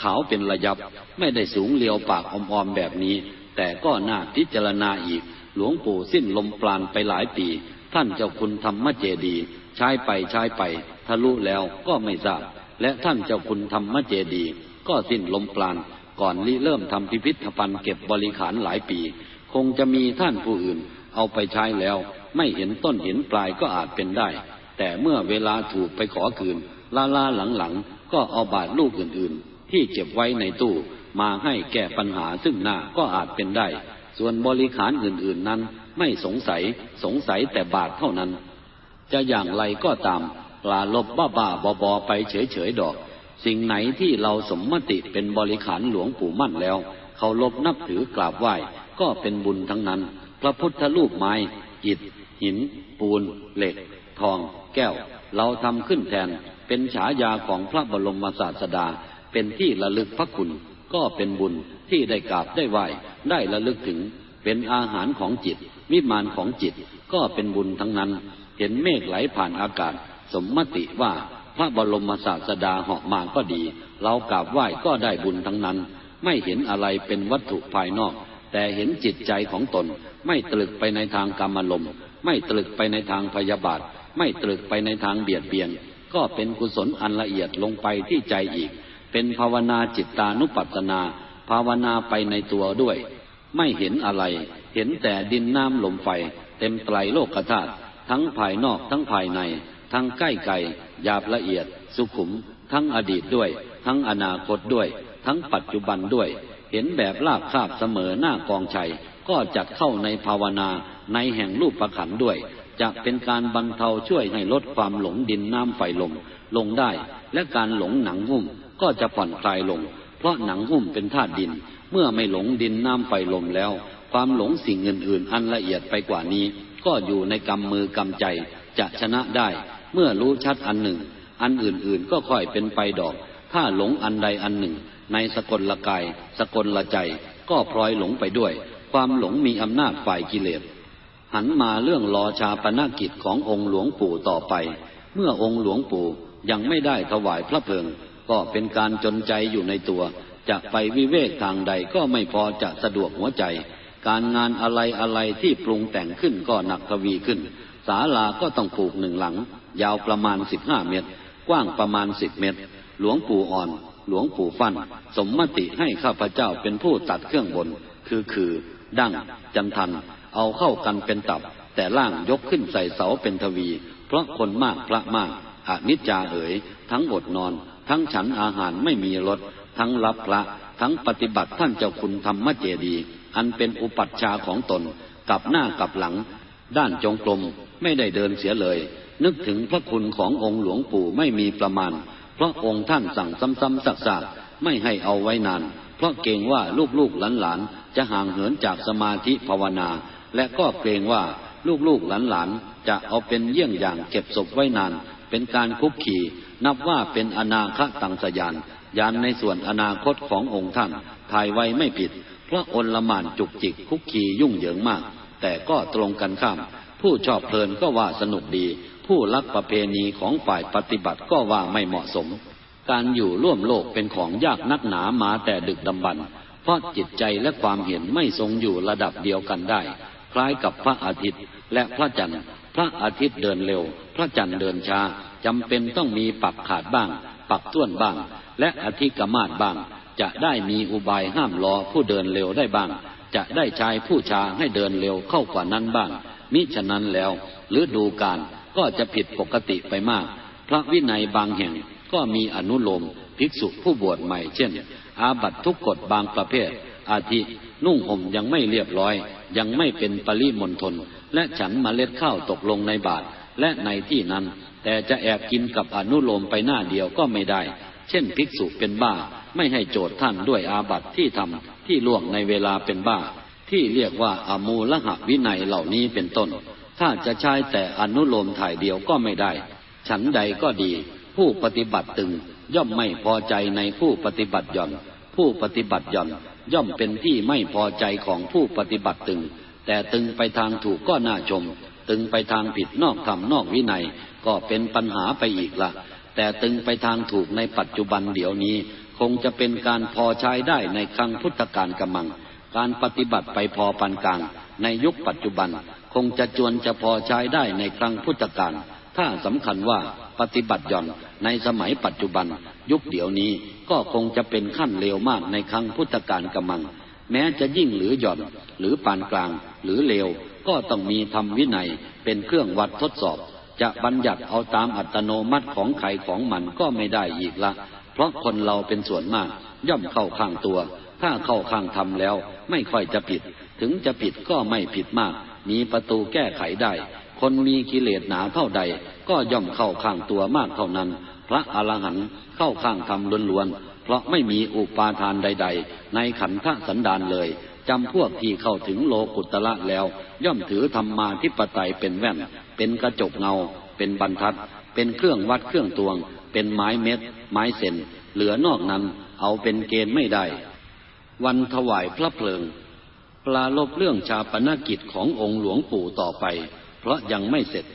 ขาวเป็นระยับ ไม่ได้สูงเลียวปากอมๆแบบนี้ แต่ก็น่าพิจารณาอีก หลวงปู่สิ้นลมปราณไปหลายปี ท่านเจ้าคุณธรรมเจดี ใช้ไปใช้ไป ทะลุแล้วก็ไม่ทราบ และท่านเจ้าคุณธรรมเจดี ก็สิ้นลมปราณก่อนริเริ่มทำพิพิธภัณฑ์เก็บบริขารหลายปี คงจะมีท่านผู้อื่น เอาไปใช้แล้ว ไม่เห็นต้นเห็นปลายก็อาจเป็นได้ แต่เมื่อเวลาถูกไปขอคืนลาลาหลังๆ ก็เอาบาทลูกอื่นๆ ที่เก็บไว้ในตู้ มาให้แก้ปัญหาซึ่งหน้าก็อาจเป็นได้ ส่วนบริขารอื่นๆนั้น ไม่สงสัยสงสัยแต่บาทเท่านั้น จะอย่างไรก็ตามปลาลบบ้าบ้าบอบอไปเฉยเฉยดอก สิ่งไหนที่เราสมมติเป็นบริขารหลวงปู่มั่นแล้ว เขาลบนับถือกราบไหว้ก็เป็นบุญทั้งนั้น พระพุทธรูปไม้อิฐหิน ปูน เหล็ก ทอง แก้ว เราทำขึ้นแทน เป็นฉายาของพระบรมศาสดา เป็นที่ระลึกพระคุณ ก็เป็นบุญที่ได้กราบได้ไหว้ ได้ระลึกถึง เป็นอาหารของจิต วิมานของจิต ก็เป็นบุญทั้งนั้น เห็นเมฆไหลผ่านอากาศ สมมติว่าพระบรมศาสดาเหาะมาก็ดี เรากราบไหว้ก็ได้บุญทั้งนั้น ไม่เห็นอะไรเป็นวัตถุภายนอก แต่เห็นจิตใจของตน ไม่ตรึกไปในทางกรรมลมไม่ตรึกไปในทางพยาบาท ไม่ตรึกไปในทางเบียดเบียน ก็เป็นกุศลอันละเอียดลงไปที่ใจอีก เป็นภาวนาจิตตานุปัสสนา ภาวนาไปในตัวด้วย ไม่เห็นอะไร เห็นแต่ดินน้ำลมไฟ เต็มไตรโลกธาตุ ทั้งภายนอกทั้งภายใน ทั้งใกล้ไกลหยาบละเอียด สุขุม ทั้งอดีตด้วย ทั้งอนาคตด้วย ทั้งปัจจุบันด้วย เห็นแบบลาบคาบเสมอหน้ากองชัย ก็จัดเข้าในภาวนาในแห่งรูปประขันด้วยจะเป็นการบรรเทาช่วยให้ลดความหลงดินน้ำไฟลมลงได้ และการหลงหนังหุ้มก็จะผ่อนคลายลง เพราะหนังหุ้มเป็นธาตุดิน เมื่อไม่หลงดินน้ำไฟลมแล้ว ความหลงสิ่งอื่นๆ อันละเอียดไปกว่านี้ ก็อยู่ในกำมือกำใจจะชนะได้ เมื่อรู้ชัดอันหนึ่ง อันอื่นๆก็ค่อยเป็นไปดอก ถ้าหลงอันใดอันหนึ่ง ในสกลละกาย สกลละใจ ก็พลอยหลงไปด้วย ความหลงมีอำนาจฝ่ายกิเลสหันมาเรื่องรอชาปนกิจขององค์หลวงปู่ต่อไป เมื่อองค์หลวงปู่ยังไม่ได้ถวายพระเพลิง ก็เป็นการจนใจอยู่ในตัว จะไปวิเวกทางใดก็ไม่พอจะสะดวกหัวใจ การงานอะไรอะไรที่ปรุงแต่งขึ้นก็หนักทวีขึ้น ศาลาก็ต้องปลูกหนึ่งหลัง ยาวประมาณสิบห้าเมตร กว้างประมาณสิบเมตร หลวงปู่อ่อน หลวงปู่ฟัน สมมติให้ข้าพเจ้าเป็นผู้ตัดเครื่องบน คือคือดั้งจันทัน เอาเข้ากันเป็นตับ แต่ล่างยกขึ้นใส่เสาเป็นทวี เพราะคนมากพระมากอานิจจาเอ๋ย ทั้งอดนอน ทั้งฉันอาหารไม่มีรสทั้งรับพระ ทั้งปฏิบัติท่านเจ้าคุณธรรมเจดี อันเป็นอุปัชฌาของตนกับหน้ากับหลัง ด้านจงกรมไม่ได้เดินเสียเลย นึกถึงพระคุณขององค์หลวงปู่ไม่มีประมาณ เพราะองค์ท่านสั่งซ้ำๆซักๆไม่ให้เอาไว้นาน เพราะเกรงว่าลูกๆหลานๆจะห่างเหินจากสมาธิภาวนา และก็เกรงว่าลูกๆหลานๆจะเอาเป็นเยี่ยงอย่างเก็บศพไว้นาน เป็นการคุกขี่นับว่าเป็นอนาคตังสยานยานในส่วนอนาคตขององค์ท่านถ่ายไว้ไม่ผิด เพราะอนละมานจุกจิกคุกขี่ยุ่งเหยิงมาก แต่ก็ตรงกันข้าม ผู้ชอบเพลินก็ว่าสนุกดี ผู้รักประเพณีของฝ่ายปฏิบัติก็ว่าไม่เหมาะสม การอยู่ร่วมโลกเป็นของยากนักหนามาแต่ดึกดำบรรเพราะจิตใจและความเห็นไม่ทรงอยู่ระดับเดียวกันได้ คล้ายกับพระอาทิตย์และพระจันทร์ พระอาทิตย์เดินเร็ว พระจันทร์เดินช้าจำเป็นต้องมีปักขาดบ้าง ปักต้วนบ้าง และอธิกมาศบ้าง จะได้มีอุบายห้ามรอผู้เดินเร็วได้บ้าง จะได้ชายผู้ชาให้เดินเร็วเข้ากว่านั้นบ้าง มิฉะนั้นแล้วฤดูการก็จะผิดปกติไปมาก พระวินัยบางแห่งก็มีอนุโลมภิกษุผู้บวชใหม่เช่น อาบัตทุกกฎบางประเภท อาทินุ่งห่มยังไม่เรียบร้อย ยังไม่เป็นปริมณฑลและฉันมเมล็ดข้าวตกลงในบาตรและในที่นั้น แต่จะแอบกินกับอนุโลมไปหน้าเดียวก็ไม่ได้ เช่นภิกษุเป็นบ้า ไม่ให้โจทย์ท่านด้วยอาบัตที่ทำที่ล่วงในเวลาเป็นบ้า ที่เรียกว่าอมูลหะวินัยเหล่านี้เป็นต้น ถ้าจะใช้แต่อนุโลมถ่ายเดียวก็ไม่ได้ ฉันใดก็ดี ผู้ปฏิบัติตึงย่อมไม่พอใจในผู้ปฏิบัติย่อน ผู้ปฏิบัติย่อน ย่อมเป็นที่ไม่พอใจของผู้ปฏิบัติตึง แต่ตึงไปทางถูกก็น่าชม ตึงไปทางผิดนอกธรรมนอกวินัย ก็เป็นปัญหาไปอีกละแต่ตึงไปทางถูกในปัจจุบันเดี๋ยวนี้ คงจะเป็นการพอใช้ได้ในครั้งพุทธกาลกำมัง การปฏิบัติไปพอปันกลาง ในยุคปัจจุบัน คงจะจวนจะพอใช้ได้ในครั้งพุทธกาลถ้าสำคัญว่าปฏิบัติหย่อนในสมัยปัจจุบัน ยุคเดี๋ยวนี้ก็คงจะเป็นขั้นเลวมากในครั้งพุทธกาลกำมัง แม้จะยิ่งหรือหย่อน หรือปานกลาง หรือเลวก็ต้องมีธรรมวินัยเป็นเครื่องวัดทดสอบ จะบัญญัติเอาตามอัตโนมัติของใครของมันก็ไม่ได้อีกละ ราะคนเราเป็นส่วนมาก ย่อมเข้าข้างตัว ถ้าเข้าข้างธรรมแล้ว ไม่ค่อยจะผิด ถึงจะผิดก็ไม่ผิดมาก มีประตูแก้ไขได้ คนมีกิเลสหนาเท่าใด ก็ย่อมเข้าข้างตัวมากเท่านั้น พระอรหันต์เข้าข้างธรรมล้วนๆ เพราะไม่มีอุปาทานใด ๆ ในขันธสันดานเลยจำพวกที่เข้าถึงโลกุตละแล้ว ย่อมถือธรรมาทิปไตยเป็นแว่น เป็นกระจกเงา เป็นบรรทัด เป็นเครื่องวัดเครื่องตวง เป็นไม้เม็ด ไม้เซนเหลือนอกนั้นเอาเป็นเกณฑ์ไม่ได้ วันถวายพระเพลิง ปลาลบเรื่องชาปนกิจขององค์หลวงปู่ต่อไป เพราะยังไม่เสร็จ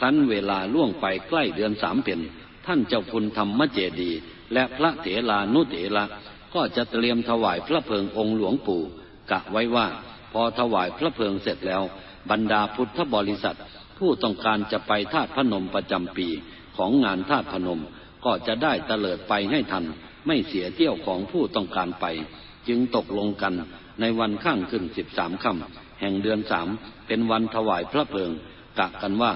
ทันเวลาล่วงไปใกล้เดือนสามเป็นท่านเจ้าคุณธรรมเจดี และพระเถลานุเถระก็จะเตรียมถวายพระเพลิงองค์หลวงปู่ กะไว้ว่า พอถวายพระเพลิงเสร็จแล้ว บรรดาพุทธบริษัท ผู้ต้องการจะไปธาตุพนมประจำปีของงานธาตุพนม ก็จะได้เตลิดไปให้ทัน ไม่เสียเที่ยวของผู้ต้องการไป จึงตกลงกันในวันข้างขึ้นสิบสามค่ำแห่งเดือนสามเป็นวันถวายพระเพลิงกะกันว่า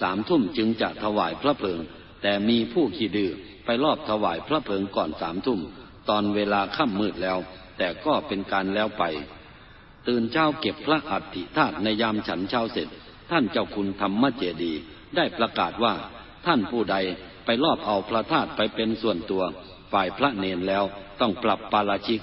สามทุ่มจึงจะถวายพระเพลิง แต่มีผู้ขี้ดื้อไปรอบถวายพระเพลิงก่อนสามทุ่ม ตอนเวลาค่ำมืดแล้ว แต่ก็เป็นการแล้วไป ตื่นเช้าเก็บพระอัฐิธาตุในยามฉันเช้าเสร็จ ท่านเจ้าคุณธรรมเจดี ได้ประกาศว่าท่านผู้ใด ไปลอบเอาพระธาตุไปเป็นส่วนตัว ฝ่ายพระเนนแล้วต้องปรับปาราชิก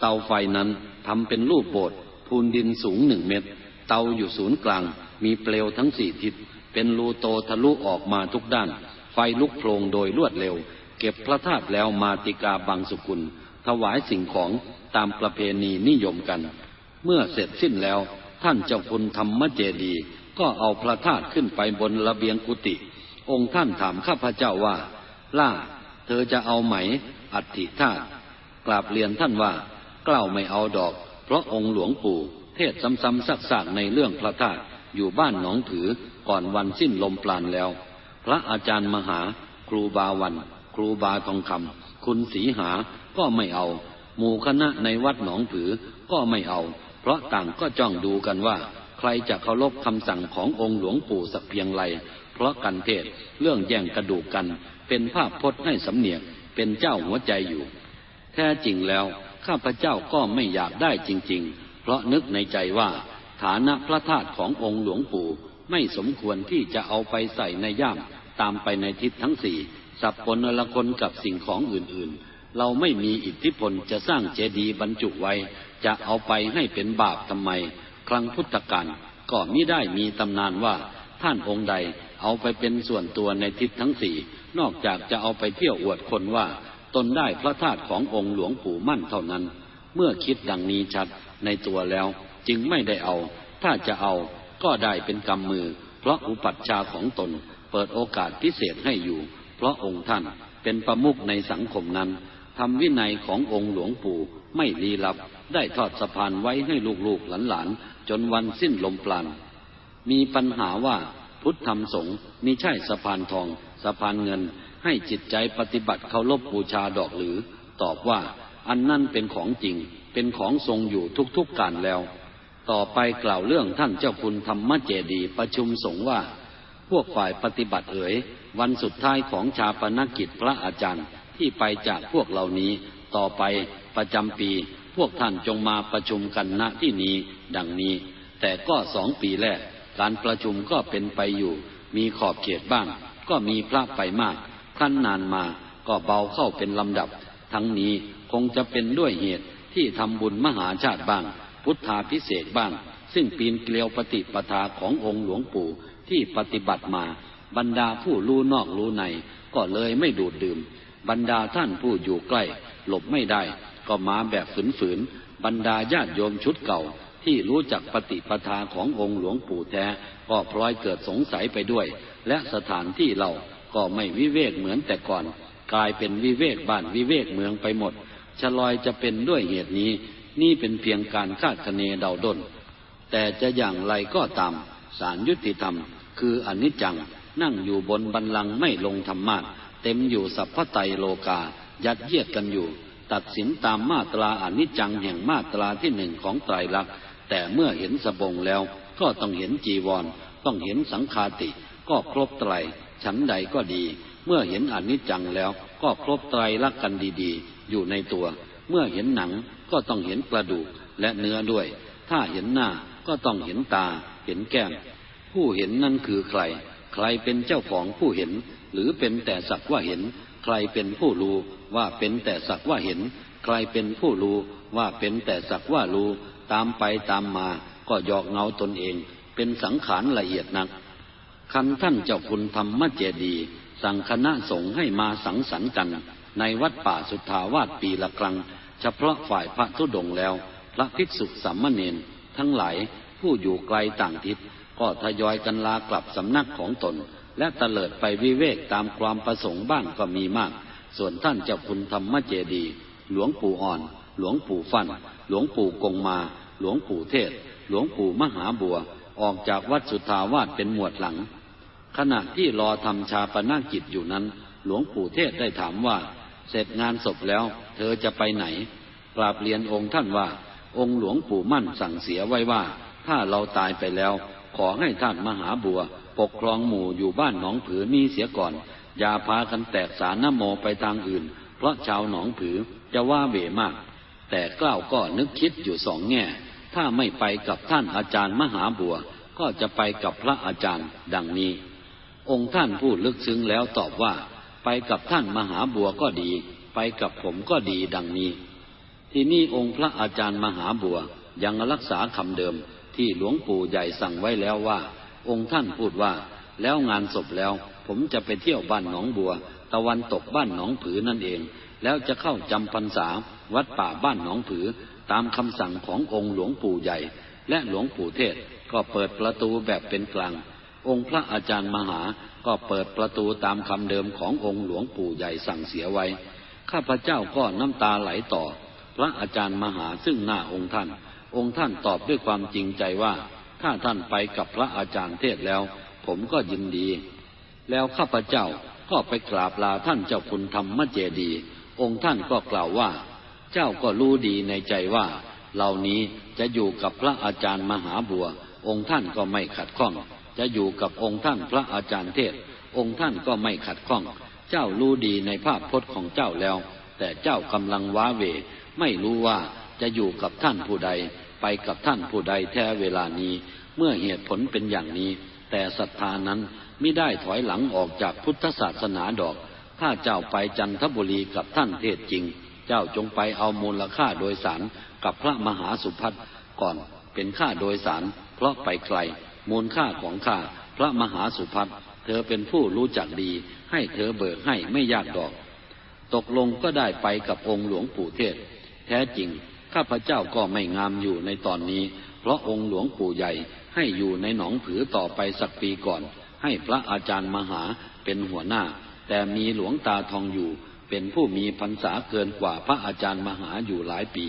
เตาไฟนั้นทำเป็นรูปโบสถ์พูนดินสูงหนึ่งเมตร เตาอยู่ศูนย์กลาง มีเปลวทั้งสี่ทิศ เป็นรูโตทะลุออกมาทุกด้าน ไฟลุกโพลงโดยรวดเร็ว เก็บพระธาตุแล้วมาติกาบางสุกุล ถวายสิ่งของตามประเพณีนิยมกัน เมื่อเสร็จสิ้นแล้วท่านเจ้าคุณธรรมเจดีก็เอาพระธาตุขึ้นไปบนระเบียงกุฏิ องค์ท่านถามข้าพเจ้าว่า ล่า เธอจะเอาไหม อัฐิธาตุกราบเรียนท่านว่ากล่าวไม่เอาดอก เพราะองค์หลวงปู่ เทศซ้ำๆซักๆในเรื่องพระธาตุอยู่บ้านหนองถือก่อนวันสิ้นลมปราณแล้ว พระอาจารย์มหา ครูบาวัน ครูบาทองคำคุณสีหาก็ไม่เอา หมู่คณะในวัดหนองผือก็ไม่เอา เพราะต่างก็จ้องดูกันว่า ใครจะเคารพคำสั่งขององค์หลวงปู่สักเพียงไร เพราะกันเทศเรื่องแย่งกระดูกกัน เป็นภาพพจน์ให้สำเนียกเป็นเจ้าหัวใจอยู่ แท้จริงแล้วข้าพเจ้าก็ไม่อยากได้จริง ๆ เพราะนึกในใจว่า ฐานะพระธาตุขององค์หลวงปู่ไม่สมควรที่จะเอาไปใส่ในย่ามตามไปในทิศทั้งสี่สับปนละคนกับสิ่งของอื่นๆ เราไม่มีอิทธิพลจะสร้างเจดีย์บรรจุไว้ จะเอาไปให้เป็นบาปทำไม ครั้งพุทธกาลก็มิได้มีตำนานว่าท่านองค์ใด เอาไปเป็นส่วนตัวในทิศทั้งสี่ นอกจากจะเอาไปเที่ยวอวดคนว่าตนได้พระธาตุขององค์หลวงปู่มั่นเท่านั้น เมื่อคิดดังนี้ชัดในตัวแล้วจึงไม่ได้เอา ถ้าจะเอาก็ได้เป็นกรรมมือ เพราะอุปัชฌาของตนเปิดโอกาสพิเศษให้อยู่ เพราะองค์ท่านเป็นประมุขในสังคมนั้นทำวินัยขององค์หลวงปู่ไม่ลี้ลับ ได้ทอดสะพานไว้ให้ลูกๆหลานๆจนวันสิ้นลมปราณมีปัญหาว่า พุทธธรรมสงฆ์มีใช่สะพานทอง สะพานเงิน ให้จิตใจปฏิบัติเคารพบูชาดอกหรือ ตอบว่า อันนั่นเป็นของจริง เป็นของทรงอยู่ทุกๆการแล้ว ต่อไปกล่าวเรื่องท่านเจ้าคุณธรรมเจดีประชุมสงฆ์ว่า พวกฝ่ายปฏิบัติเอ๋ยวันสุดท้ายของชาปนกิจพระอาจารย์ที่ไปจากพวกเหล่านี้ ต่อไปประจำปี พวกท่านจงมาประชุมกันณที่นี้ ดังนี้ แต่ก็สองปีแรก การประชุมก็เป็นไปอยู่ มีขอบเขตบ้าง ก็มีพระไปมากขั้นนานมาก็เบาเข้าเป็นลำดับ ทั้งนี้คงจะเป็นด้วยเหตุที่ทำบุญมหาชาติบ้าง พุทธาพิเศษบ้าง ซึ่งปีนเกลียวปฏิปทาขององค์หลวงปู่ที่ปฏิบัติมาบรรดาผู้รู้นอกรู้ใน ก็เลยไม่ดูดดื่ม บรรดาท่านผู้อยู่ใกล้ หลบไม่ได้ ก็มาแบบฝืนๆบรรดาญาติโยมชุดเก่า ที่รู้จักปฏิปทาขององค์หลวงปู่แท้ ก็พลอยเกิดสงสัยไปด้วย และสถานที่เราก็ไม่วิเวกเหมือนแต่ก่อน กลายเป็นวิเวกบ้านวิเวกเมืองไปหมดชลอยจะเป็นด้วยเหตุนี้ นี่เป็นเพียงการคาดคะเนเดาดนแต่จะอย่างไรก็ตามสารยุติธรรม คืออนิจจัง นั่งอยู่บนบันลังไม่ลงธรรมะเต็มอยู่สัพพไตโลกา ยัดเยียดกันอยู่ ตัดสินตามมาตราอนิจจังแห่งมาตราที่หนึ่งของไตรลักษณ์ แต่เมื่อเห็นสบงแล้วก็ต้องเห็นจีวร ต้องเห็นสังคาติ ก็ครบไตรฉันใดก็ดี เมื่อเห็นอนิจจังแล้ว ก็ครบไตรลักกันดีๆ อยู่ในตัว เมื่อเห็นหนังก็ต้องเห็นกระดูกและเนื้อด้วย ถ้าเห็นหน้าก็ต้องเห็นตา เห็นแก้ม ผู้เห็นนั่นคือใคร ใครเป็นเจ้าของผู้เห็น หรือเป็นแต่สักว่าเห็น ใครเป็นผู้รู้ว่าเป็นแต่สักว่าเห็น ใครเป็นผู้รู้ว่าเป็นแต่สักว่ารู้ ตามไปตามมาก็หยอกเงาตนเอง เป็นสังขารละเอียดนักคันท่านเจ้าคุณธรรมเจดี สั่งคณะสงฆ์ให้มาสังสรรค์กัน ในวัดป่าสุทธาวาสปีละครั้งเฉพาะฝ่ายพระธุดงแล้ว พระภิกษุสามเณรทั้งหลายผู้อยู่ไกลต่างทิศ ก็ทยอยกันลากลับสำนักของตน และเตลิดไปวิเวกตามความประสงค์บ้างก็มีมาก ส่วนท่านเจ้าคุณธรรมเจดี หลวงปู่อ่อน หลวงปู่ฟัน หลวงปู่กงมา หลวงปู่เทศ หลวงปู่มหาบัว ออกจากวัดสุทธาวาสเป็นหมวดหลัง ขณะที่รอทำชาปนากิจอยู่นั้น หลวงปู่เทศได้ถามว่า เสร็จงานศพแล้ว เธอจะไปไหน กราบเรียนองค์ท่านว่า องค์หลวงปู่มั่นสั่งเสียไว้ว่า ถ้าเราตายไปแล้ว ขอให้ท่านมหาบัว ปกครองหมู่อยู่บ้านหนองผือนี้เสียก่อน อย่าพากันแตกสารนโมไปทางอื่น เพราะชาวหนองผือจะว่าเวมาก แต่กล้าวก็นึกคิดอยู่สองแง่ ถ้าไม่ไปกับท่านอาจารย์มหาบัว ก็จะไปกับพระอาจารย์ดังนี้ องค์ท่านพูดลึกซึ้งแล้วตอบว่า ไปกับท่านมหาบัวก็ดี ไปกับผมก็ดีดังนี้ ที่นี่องค์พระอาจารย์มหาบัวยังรักษาคำเดิมที่หลวงปู่ใหญ่สั่งไว้แล้วว่า องค์ท่านพูดว่า แล้วงานศพแล้ว ผมจะไปเที่ยวบ้านหนองบัว ตะวันตกบ้านหนองผือนั่นเอง แล้วจะเข้าจำพรรษาวัดป่าบ้านหนองผือ ตามคำสั่งขององค์หลวงปู่ใหญ่ และหลวงปู่เทศก็เปิดประตูแบบเป็นกลาง องค์พระอาจารย์มหาก็เปิดประตูตามคำเดิมขององค์หลวงปู่ใหญ่สั่งเสียไว้ ข้าพเจ้าก็น้ำตาไหลต่อ พระอาจารย์มหาซึ่งหน้าองค์ท่าน องค์ท่านตอบด้วยความจริงใจว่า ถ้าท่านไปกับพระอาจารย์เทศแล้ว ผมก็ยินดี แล้วข้าพเจ้าก็ไปกราบลาท่านเจ้าคุณธรรมเจดี องค์ท่านก็กล่าวว่า เจ้าก็รู้ดีในใจว่า เหล่านี้จะอยู่กับพระอาจารย์มหาบัว องค์ท่านก็ไม่ขัดข้อง จะอยู่กับองค์ท่านพระอาจารย์เทศ องค์ท่านก็ไม่ขัดข้อง เจ้ารู้ดีในภาพพจน์ของเจ้าแล้ว แต่เจ้ากำลังว้าเว ไม่รู้ว่าจะอยู่กับท่านผู้ใด ไปกับท่านผู้ใดแท้เวลานี้ เมื่อเหตุผลเป็นอย่างนี้ แต่ศรัทธานั้นไม่ได้ถอยหลังออกจากพุทธศาสนาดอก ถ้าเจ้าไปจันทบุรีกับท่านเทศจริง เจ้าจงไปเอามูลค่าโดยสารกับพระมหาสุพัฒก่อนเป็นค่าโดยสาร เพราะไปไกล มูลค่าของข้าพระมหาสุพัฒเธอเป็นผู้รู้จักดี ให้เธอเบิกให้ไม่ยากดอก ตกลงก็ได้ไปกับองค์หลวงปู่เทศ แท้จริง ข้าพเจ้าก็ไม่งามอยู่ในตอนนี้ เพราะองค์หลวงปู่ใหญ่ให้อยู่ในหนองผือต่อไปสักปีก่อน ให้พระอาจารย์มหาเป็นหัวหน้า แต่มีหลวงตาทองอยู่ เป็นผู้มีพรรษาเกินกว่าพระอาจารย์มหาอยู่หลายปี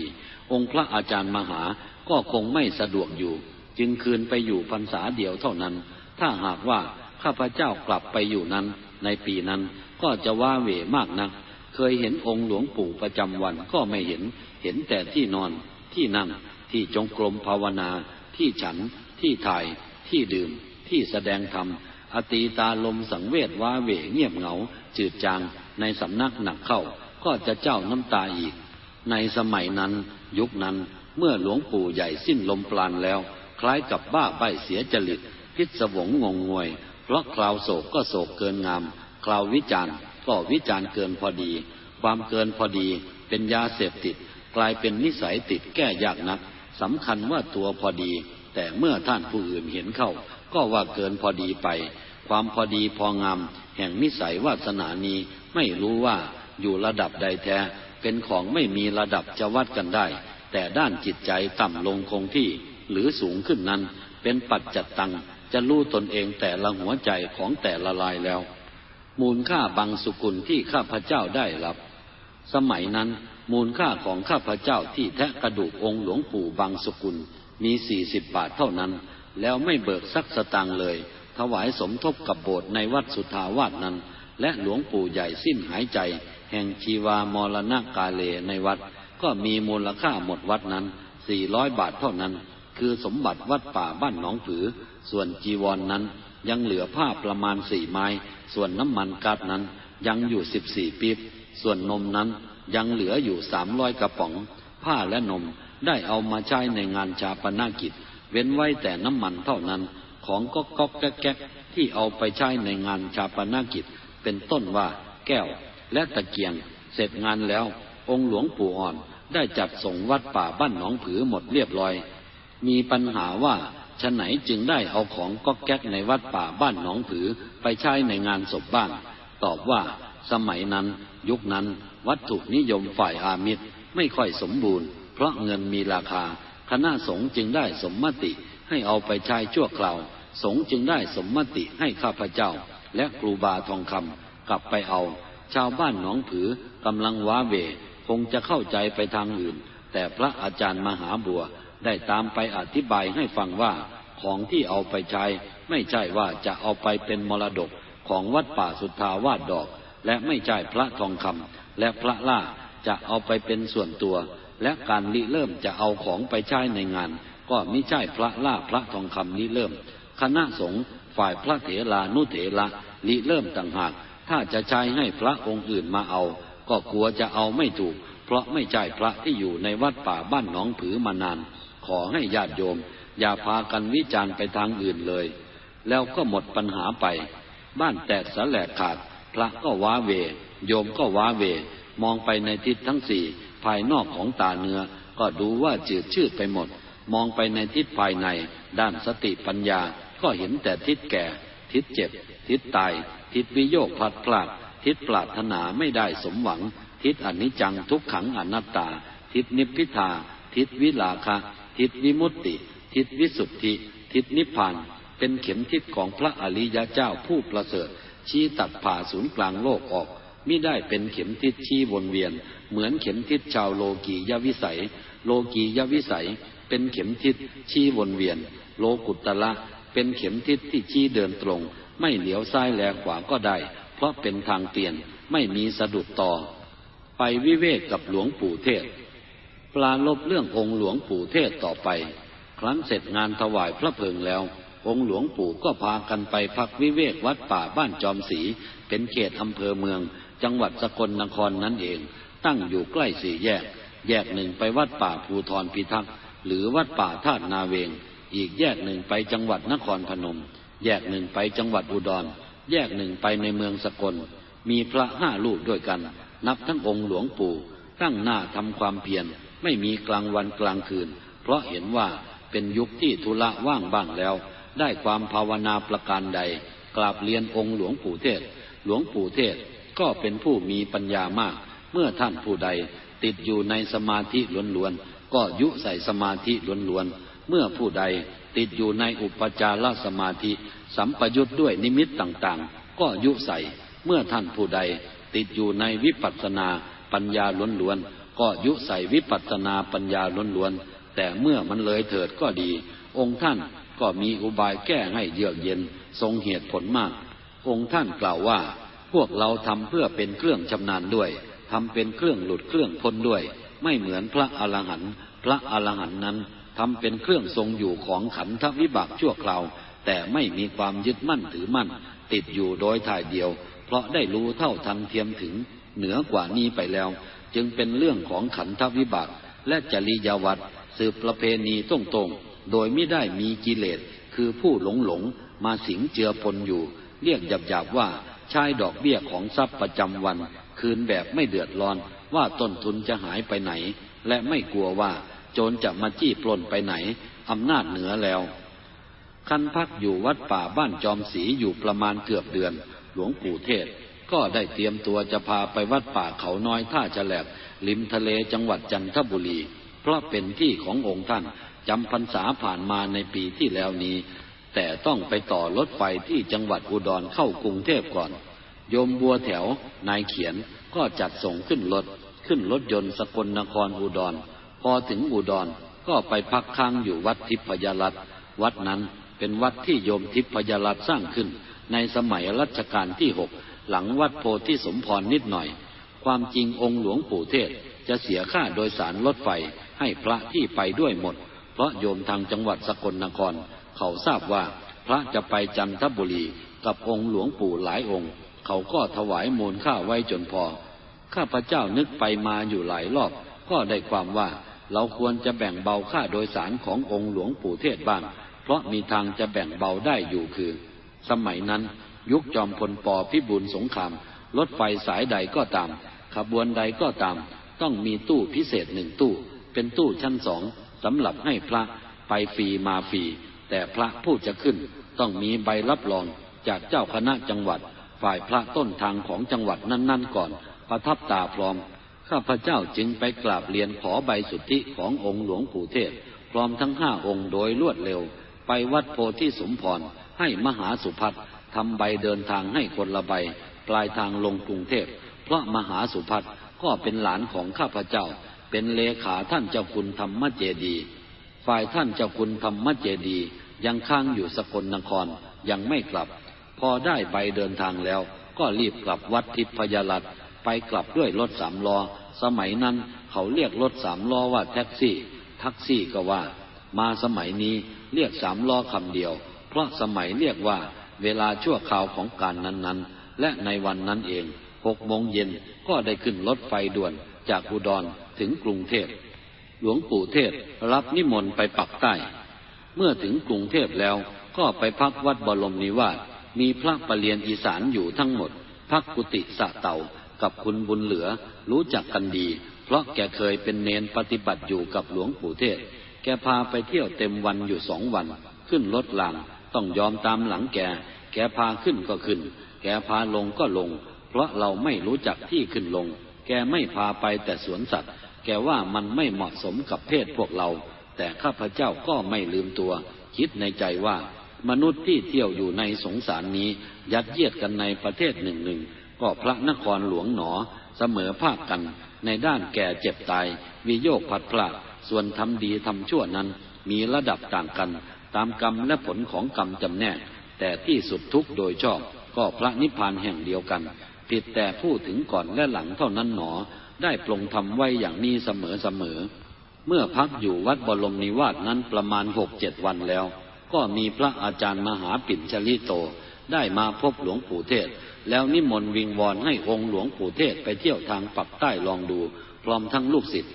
องค์พระอาจารย์มหาก็คงไม่สะดวกอยู่ จึงคืนไปอยู่พรรษาเดียวเท่านั้น ถ้าหากว่าข้าพเจ้ากลับไปอยู่นั้น ในปีนั้นก็จะว่าเหวมากนะเคยเห็นองค์หลวงปู่ประจำวันก็ไม่เห็น เห็นแต่ที่นอน ที่นั่ง ที่จงกรมภาวนา ที่ฉัน ที่ถ่าย ที่ดื่ม ที่แสดงธรรม อตีตาลมสังเวชว้าเหวเงียบเหงา จืดจางในสำนักหนักเข้า ก็จะเจ้าน้ำตาอีก ในสมัยนั้น ยุคนั้นเมื่อหลวงปู่ใหญ่สิ้นลมปราณแล้ว คล้ายกับบ้าใบเสียจริตพิศวงงงงวย เพราะคราวโศกก็โศกเกินงาม คราววิจารณ์ก็วิจารณ์เกินพอดี ความเกินพอดีเป็นยาเสพติด กลายเป็นนิสัยติดแก้ยากนักสำคัญว่าตัวพอดี แต่เมื่อท่านผู้อื่นเห็นเข้า ก็ว่าเกินพอดีไป ความพอดีพองาม แห่งนิสัยวาสนานี้ไม่รู้ว่าอยู่ระดับใดแท้ เป็นของไม่มีระดับจะวัดกันได้ แต่ด้านจิตใจต่ำลงคงที่หรือสูงขึ้นนั้น เป็นปัจจัตตังจะรู้ตนเองแต่ละหัวใจของแต่ละลายแล้ว มูลค่าบางสุกุลที่ข้าพเจ้าได้รับ สมัยนั้นมูลค่าของข้าพเจ้าที่แทะกระดูกองค์หลวงปู่บางสกุลมีสี่สิบบาทเท่านั้น แล้วไม่เบิกสักสตางเลย ถวายสมทบกับโบสถ์ในวัดสุทาวาสนั้น และหลวงปู่ใหญ่สิ้นหายใจ แห่งชีวามรณกาเลในวัด ก็มีมูลค่าหมดวัดนั้นสี่ร้อยบาทเท่านั้น คือสมบัติวัดป่าบ้านหนองผือ ส่วนจีวรนนั้นยังเหลือผ้าประมาณสี่ไม้ ส่วนน้ำมันกาซนั้นยังอยู่สิบสี่ปีบส่วนนมนั้นยังเหลืออยู่สามร้อยกระป๋อง ผ้าและนมได้เอามาใช้ในงานชาปนากิจ เว้นไว้แต่น้ำมันเท่านั้น ของก็ก๊อกแก๊กที่เอาไปใช้ในงานชาปนากิจ เป็นต้นว่าแก้วและตะเกียง เสร็จงานแล้ว องค์หลวงปู่อ่อนได้จัดส่งวัดป่าบ้านหนองผือหมดเรียบร้อย มีปัญหาว่าฉะไหนจึงได้เอาของก๊อกแก๊กในวัดป่าบ้านหนองผือไปใช้ในงานศพบ้านตอบว่าสมัยนั้นยุคนั้นวัตถุนิยมฝ่ายอามิตรไม่ค่อยสมบูรณ์ เพราะเงินมีราคา คณะสงฆ์จึงได้สมมติให้เอาไปใช้ชั่วคราว สงฆ์จึงได้สมมติให้ข้าพเจ้า และครูบาทองคำกลับไปเอา ชาวบ้านหนองผือกำลังว้าเวคงจะเข้าใจไปทางอื่น แต่พระอาจารย์มหาบัวได้ตามไปอธิบายให้ฟังว่า ของที่เอาไปใช้ ไม่ใช่ว่าจะเอาไปเป็นมรดกของวัดป่าสุทธาวาสดอก และไม่ใช่พระทองคำและพระล่าจะเอาไปเป็นส่วนตัว และการลิเริ่มจะเอาของไปใช้ในงาน ก็ไม่ใช่พระล่าพระทองคำลิเริ่ม คณะสงฆ์ฝ่ายพระเถรานุเถระลิเริ่มต่างหาก ถ้าจะใช้ให้พระองค์อื่นมาเอา ก็กลัวจะเอาไม่ถูก เพราะไม่ใช่พระที่อยู่ในวัดป่าบ้านหนองผือมานาน ขอให้ญาติโยม อย่าพากันวิจารณ์ไปทางอื่นเลย แล้วก็หมดปัญหาไป บ้านแตกสแลกขาด พระก็ว้าเว โยมก็ว้าเว มองไปในทิศทั้งสี่ ภายนอกของตาเนื้อ ก็ดูว่าจืดชืดไปหมด มองไปในทิศภายใน ด้านสติปัญญา ก็เห็นแต่ทิศแก่ ทิศเจ็บ ทิศตาย ทิศวิโยคพลัดพลาด ทิศปรารถนาไม่ได้สมหวัง ทิศอนิจจังทุกขังอนัตตา ทิศนิพพิทา ทิศวิลาคะ ทิศวิมุตติ ทิศวิสุทธิ ทิศนิพพาน เป็นเข็มทิศของพระอริยเจ้าผู้ประเสริฐชี้ตัดผ่าศูนย์กลางโลกออกมิได้เป็นเข็มทิศชี้วนเวียน เหมือนเข็มทิศชาวโลกียวิสัย โลกียวิสัย เป็นเข็มทิศชี้วนเวียน โลกุตละ เป็นเข็มทิศที่ชี้เดินตรง ไม่เหลียวซ้ายแลขวาก็ได้ เพราะเป็นทางเตียนไม่มีสะดุดต่อ ไปวิเวกกับหลวงปู่เทศ ปลาลบเรื่ององค์หลวงปู่เทศต่อไป ครั้นเสร็จงานถวายพระเพลิงแล้ว องค์หลวงปู่ก็พากันไปพักวิเวกวัดป่าบ้านจอมศรีเป็นเขตอำเภอเมือง จังหวัดสกลนครนั่นเอง ตั้งอยู่ใกล้สี่แยก แยกหนึ่งไปวัดป่าภูทรพิทักษ์หรือวัดป่าธาตุนาเวง อีกแยกหนึ่งไปจังหวัดนครพนม แยกหนึ่งไปจังหวัดอุดร แยกหนึ่งไปในเมืองสกล มีพระห้าลูกด้วยกัน นับทั้งองค์หลวงปู่ ตั้งหน้าทำความเพียรไม่มีกลางวันกลางคืน เพราะเห็นว่าเป็นยุคที่ธุระว่างบ้างแล้ว ได้ความภาวนาประการใด กราบเรียนองค์หลวงปู่เทศ หลวงปู่เทศก็เป็นผู้มีปัญญามาก มื่อท่านผู้ใด ติดอยู่ในสมาธิล้วนๆก็ยุใส่สมาธิล้วนๆเมื่อผู้ใดติดอยู่ในอุปจารสมาธิ สัมปยุทธ์ด้วยนิมิตต่างๆ ก็ยุใส่ เมื่อท่านผู้ใด ติดอยู่ในวิปัสสนาปัญญาล้วนๆก็ยุใส่วิปัสสนาปัญญาล้วนๆแต่เมื่อมันเลยเถิดก็ดี องค์ท่านก็มีอุบายแก้ให้เยือกเย็นทรงเหตุผลมาก องค์ท่านกล่าวว่า พวกเราทำเพื่อเป็นเครื่องชำนาญด้วย ทำเป็นเครื่องหลุดเครื่องพ้นด้วย ไม่เหมือนพระอรหันต์พระอรหันต์นั้นทำเป็นเครื่องทรงอยู่ของขันธวิบากชั่วคราว แต่ไม่มีความยึดมั่นถือมั่น ติดอยู่โดยถ่ายเดียว เพราะได้รู้เท่าทันเทียมถึง เหนือกว่านี้ไปแล้ว จึงเป็นเรื่องของขันธวิบากและจริยวัตรสืบประเพณีตรงๆ โดยไม่ได้มีกิเลส คือผู้หลงหลงมาสิงเจือปนอยู่ เรียกหยาบๆว่าใช้ดอกเบี้ยของทรัพย์ประจำวัน คืนแบบไม่เดือดร้อนว่าต้นทุนจะหายไปไหน และไม่กลัวว่าโจรจะมาจี้ปล้นไปไหน อำนาจเหนือแล้ว คันพักอยู่วัดป่าบ้านจอมศรีอยู่ประมาณเกือบเดือน หลวงปู่เทศ ก็ได้เตรียมตัวจะพาไปวัดป่าเขาน้อยท่าฉลบริมทะเลจังหวัดจันทบุรี เพราะเป็นที่ขององค์ท่านจำพรรษาผ่านมาในปีที่แล้วนี้ แต่ต้องไปต่อรถไฟที่จังหวัดอุดรเข้ากรุงเทพก่อน โยมบัวแถว นายเขียนก็จัดส่งขึ้นรถ ขึ้นรถยนต์สกลนครอุดร พอถึงอุดรก็ไปพักค้างอยู่วัดทิพยรัตน์วัดนั้นเป็นวัดที่โยมทิพยรัตน์สร้างขึ้น ในสมัยรัชกาลที่หกหลังวัดโพธิสมพรนิดหน่อย ความจริงองค์หลวงปู่เทศจะเสียค่าโดยสารรถไฟให้พระที่ไปด้วยหมด เพราะโยมทางจังหวัดสกลนคร เขาทราบว่าพระจะไปจันทบุรีกับองค์หลวงปู่หลายองค์ เขาก็ถวายมูลค่าไว้จนพอ ข้าพเจ้านึกไปมาอยู่หลายรอบ ก็ได้ความว่าเราควรจะแบ่งเบาค่าโดยสารขององค์หลวงปู่เทศบ้าง เพราะมีทางจะแบ่งเบาได้อยู่คือ สมัยนั้น ยุคจอมพลปพิบูลสงคราม รถไฟสายใดก็ตาม ขบวนใดก็ตาม ต้องมีตู้พิเศษหนึ่งตู้ เป็นตู้ชั้นสองสำหรับให้พระไปฟรีมาฟรีแต่พระผู้จะขึ้น ต้องมีใบรับรองจากเจ้าคณะจังหวัด ฝ่ายพระต้นทางของจังหวัดนั้น ๆ ก่อน ประทับตาพร้อม ข้าพเจ้าจึงไปกราบเรียนขอใบสุทธิขององค์หลวงปู่เทศ พร้อมทั้งห้าองค์โดยรวดเร็ว ไปวัดโพธิสมพร ให้มหาสุพัฒทำใบเดินทางให้คนละใบ ปลายทางลงกรุงเทพ เพราะมหาสุพัฒก็เป็นหลานของข้าพเจ้า เป็นเลขาท่านเจ้าคุณธรรมเจดี ฝ่ายท่านเจ้าคุณธรรมเจดี ยังค้างอยู่สกลนครยังไม่กลับ พอได้ใบเดินทางแล้ว ก็รีบกลับวัดทิพยรัตไปกลับด้วยรถสามล้อ สมัยนั้นเขาเรียกรถสามล้อว่าแท็กซี่แท็กซี่ก็ว่า มาสมัยนี้เรียกสามล้อคำเดียว เพราะสมัยเรียกว่าเวลาชั่วคราวของการนั้นๆ และในวันนั้นเองหกโมงเย็นก็ได้ขึ้นรถไฟด่วนจากอุดรถึงกรุงเทพหลวงปู่เทศรับนิมนต์ไปปักใต้ เมื่อถึงกรุงเทพแล้วก็ไปพักวัดบรมนิวาส มีพระปรเรียนอีสานอยู่ทั้งหมด พักกุติสะเต่ากับคุณบุญเหลือรู้จักกันดี เพราะแกเคยเป็นเนนปฏิบัติอยู่กับหลวงปู่เทศ แกพาไปเที่ยวเต็มวันอยู่สองวัน ขึ้นรถลางต้องยอมตามหลังแก แกพาขึ้นก็ขึ้น แกพาลงก็ลง เพราะเราไม่รู้จักที่ขึ้นลง แกไม่พาไปแต่สวนสัตว์ แกว่ามันไม่เหมาะสมกับเพศพวกเรา แต่ข้าพเจ้าก็ไม่ลืมตัว คิดในใจว่า มนุษย์ที่เที่ยวอยู่ในสงสารนี้ ยัดเยียดกันในประเทศหนึ่งหนึ่งก็พระนครหลวงหนอเสมอภาคกันในด้านแก่เจ็บตาย วิโยคผัดพลาดส่วนทำดีทำชั่วนั้นมีระดับต่างกัน ตามกรรมและผลของกรรมจำแนก แต่ที่สุดทุกโดยชอบ ก็พระนิพพานแห่งเดียวกัน ผิดแต่พูดถึงก่อนและหลังเท่านั้นหนอ ได้ปรงทำไว้อย่างนี้เสมอเสมอ เมื่อพักอยู่วัดบรมนิวาสนั้นประมาณหกเจ็ดวันแล้ว ก็มีพระอาจารย์มหาปิ่นชลิโต ได้มาพบหลวงปู่เทศ แล้วนิมนต์วิงวอนให้องค์หลวงปู่เทศไปเที่ยวทางปักใต้ลองดู พร้อมทั้งลูกศิษย์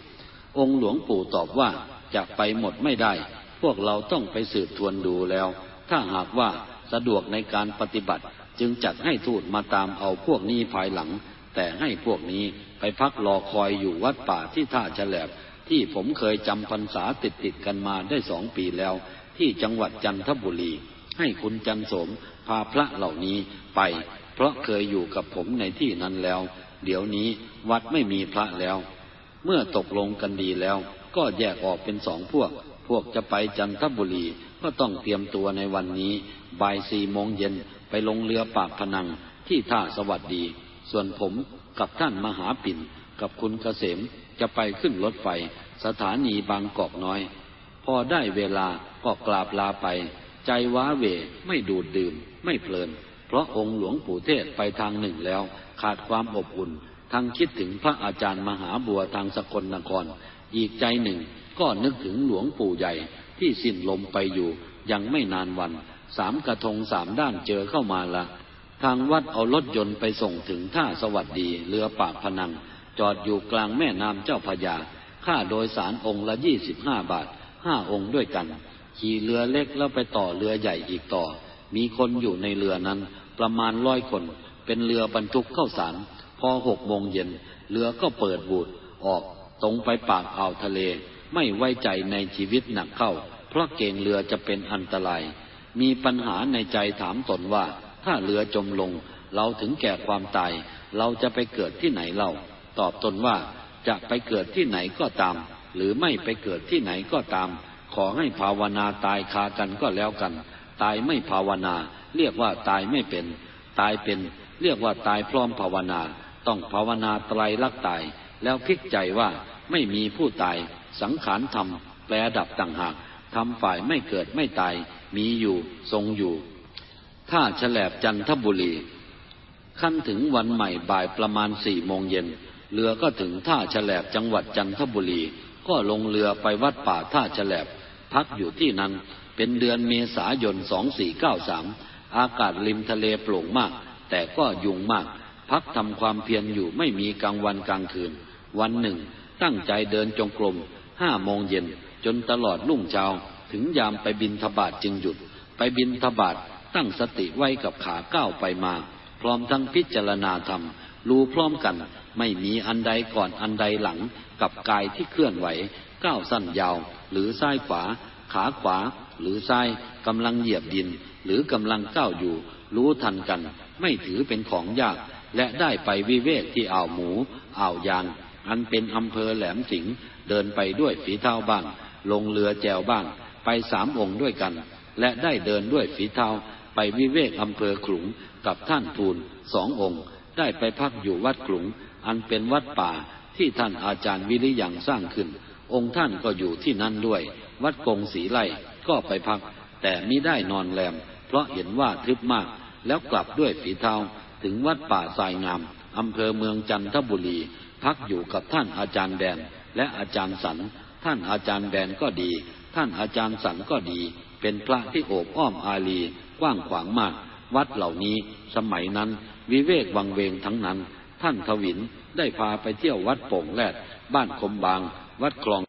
องค์หลวงปู่ตอบว่าจะไปหมดไม่ได้ พวกเราต้องไปสืบทวนดูแล้ว ถ้าหากว่าสะดวกในการปฏิบัติจึงจัดให้ทูตมาตามเอาพวกนี้ภายหลัง แต่ให้พวกนี้ไปพักรอคอยอยู่วัดป่าที่ท่าฉลบที่ผมเคยจำพรรษาติดติดกันมาได้สองปีแล้ว ที่จังหวัดจันทบุรี ให้คุณจันสมพาพระเหล่านี้ไป เพราะเคยอยู่กับผมในที่นั้นแล้ว เดี๋ยวนี้วัดไม่มีพระแล้ว เมื่อตกลงกันดีแล้ว ก็แยกออกเป็นสองพวก พวกจะไปจันทบุรีก็ต้องเตรียมตัวในวันนี้บ่ายสี่โมงเย็นไปลงเรือปากพนังที่ท่าสวัสดี ส่วนผมกับท่านมหาปิ่นกับคุณเกษมจะไปขึ้นรถไฟ สถานีบางกอกน้อย พอได้เวลาก็กราบลาไป ใจว้าเวไม่ดูดดื่ม ไม่เพลิน เพราะองค์หลวงปู่เทศไปทางหนึ่งแล้ว ขาดความอบอุ่น ทั้งคิดถึงพระอาจารย์มหาบัวทางสกลนคร อีกใจหนึ่งก็นึกถึงหลวงปู่ใหญ่ที่สิ้นลมไปอยู่ ยังไม่นานวัน สามกระทงสามด้านเจอเข้ามาละทางวัดเอารถยนต์ไปส่งถึงท่าสวัสดีเรือปากพนัง จอดอยู่กลางแม่น้ำเจ้าพยาค่าโดยสารองค์ละยี่สิบห้าบาท ห้าองค์ด้วยกัน ขี่เรือเล็กแล้วไปต่อเรือใหญ่อีกต่อ มีคนอยู่ในเรือนั้น ประมาณร้อยคน เป็นเรือบรรทุกเข้าสาร พอหกโมงเย็น เรือก็เปิดบูดออกตรงไปปากอ่าวทะเล ไม่ไว้ใจในชีวิตหนักเข้า เพราะเกงเรือจะเป็นอันตราย มีปัญหาในใจถามตนว่า ถ้าเรือจมลง เราถึงแก่ความตาย เราจะไปเกิดที่ไหนเล่าตอบตนว่าจะไปเกิดที่ไหนก็ตาม หรือไม่ไปเกิดที่ไหนก็ตาม ขอให้ภาวนาตายคากันก็แล้วกัน ตายไม่ภาวนา เรียกว่าตายไม่เป็น ตายเป็น เรียกว่าตายพร้อมภาวนา ต้องภาวนาไตรลักษ์ตาย แล้วพิกใจว่าไม่มีผู้ตาย สังขารธรรมแปลดับต่างหากทำฝ่ายไม่เกิดไม่ตาย มีอยู่ทรงอยู่ ถ้าฉลบจันทบุรีขั้นถึงวันใหม่บ่ายประมาณสี่โมงเย็นเรือก็ถึงท่าฉลบจังหวัดจันทบุรี ก็ลงเรือไปวัดป่าท่าฉลบพักอยู่ที่นั้น เป็นเดือนเมษายนสองสี่เก้าสามอากาศริมทะเลโปร่งมาก แต่ก็ยุงมาก พักทำความเพียรอยู่ไม่มีกลางวันกลางคืน วันหนึ่ง ตั้งใจเดินจงกรมห้าโมงเย็นจนตลอดรุ่งเช้า ถึงยามไปบินทบาทจึงหยุด ไปบินทบาทตั้งสติไว้กับขาก้าวไปมา พร้อมทั้งพิจารณาธรรม รู้พร้อมกัน ไม่มีอันใดก่อนอันใดหลังกับกายที่เคลื่อนไหว ก้าวสั้นยาว หรือซ้ายขวา ขาขวา หรือซ้ายกำลังเหยียบดิน หรือกำลังก้าวอยู่ รู้ทันกัน ไม่ถือเป็นของยาก และได้ไปวิเวกที่อ่าวหมูอ่าวยาง อันเป็นอำเภอแหลมสิงห์เดินไปด้วยฝีเท้าบ้าง ลงเรือแจวบ้าง ไปสามองค์ด้วยกัน และได้เดินด้วยฝีเท้าไปวิเวกอำเภอขลุงกับท่านทูลสององค์ ได้ไปพักอยู่วัดขลุงอันเป็นวัดป่าที่ท่านอาจารย์วิริยังสร้างขึ้น องค์ท่านก็อยู่ที่นั่นด้วย วัดกงสีไล่ก็ไปพัก แต่มิได้นอนแรม เพราะเห็นว่าทึบมาก แล้วกลับด้วยฝีเท้าถึงวัดป่าทรายงามอำเภอเมืองจันทบุรี พักอยู่กับท่านอาจารย์แดน และอาจารย์สัน ท่านอาจารย์แดนก็ดี ท่านอาจารย์สันก็ดี เป็นพระที่โอบอ้อมอารีกว้างขวางมาก วัดเหล่านี้สมัยนั้น วิเวกวังเวงทั้งนั้น ท่านทวินได้พาไปเที่ยววัดโป่งแลด บ้านคมบาง วัดคลอง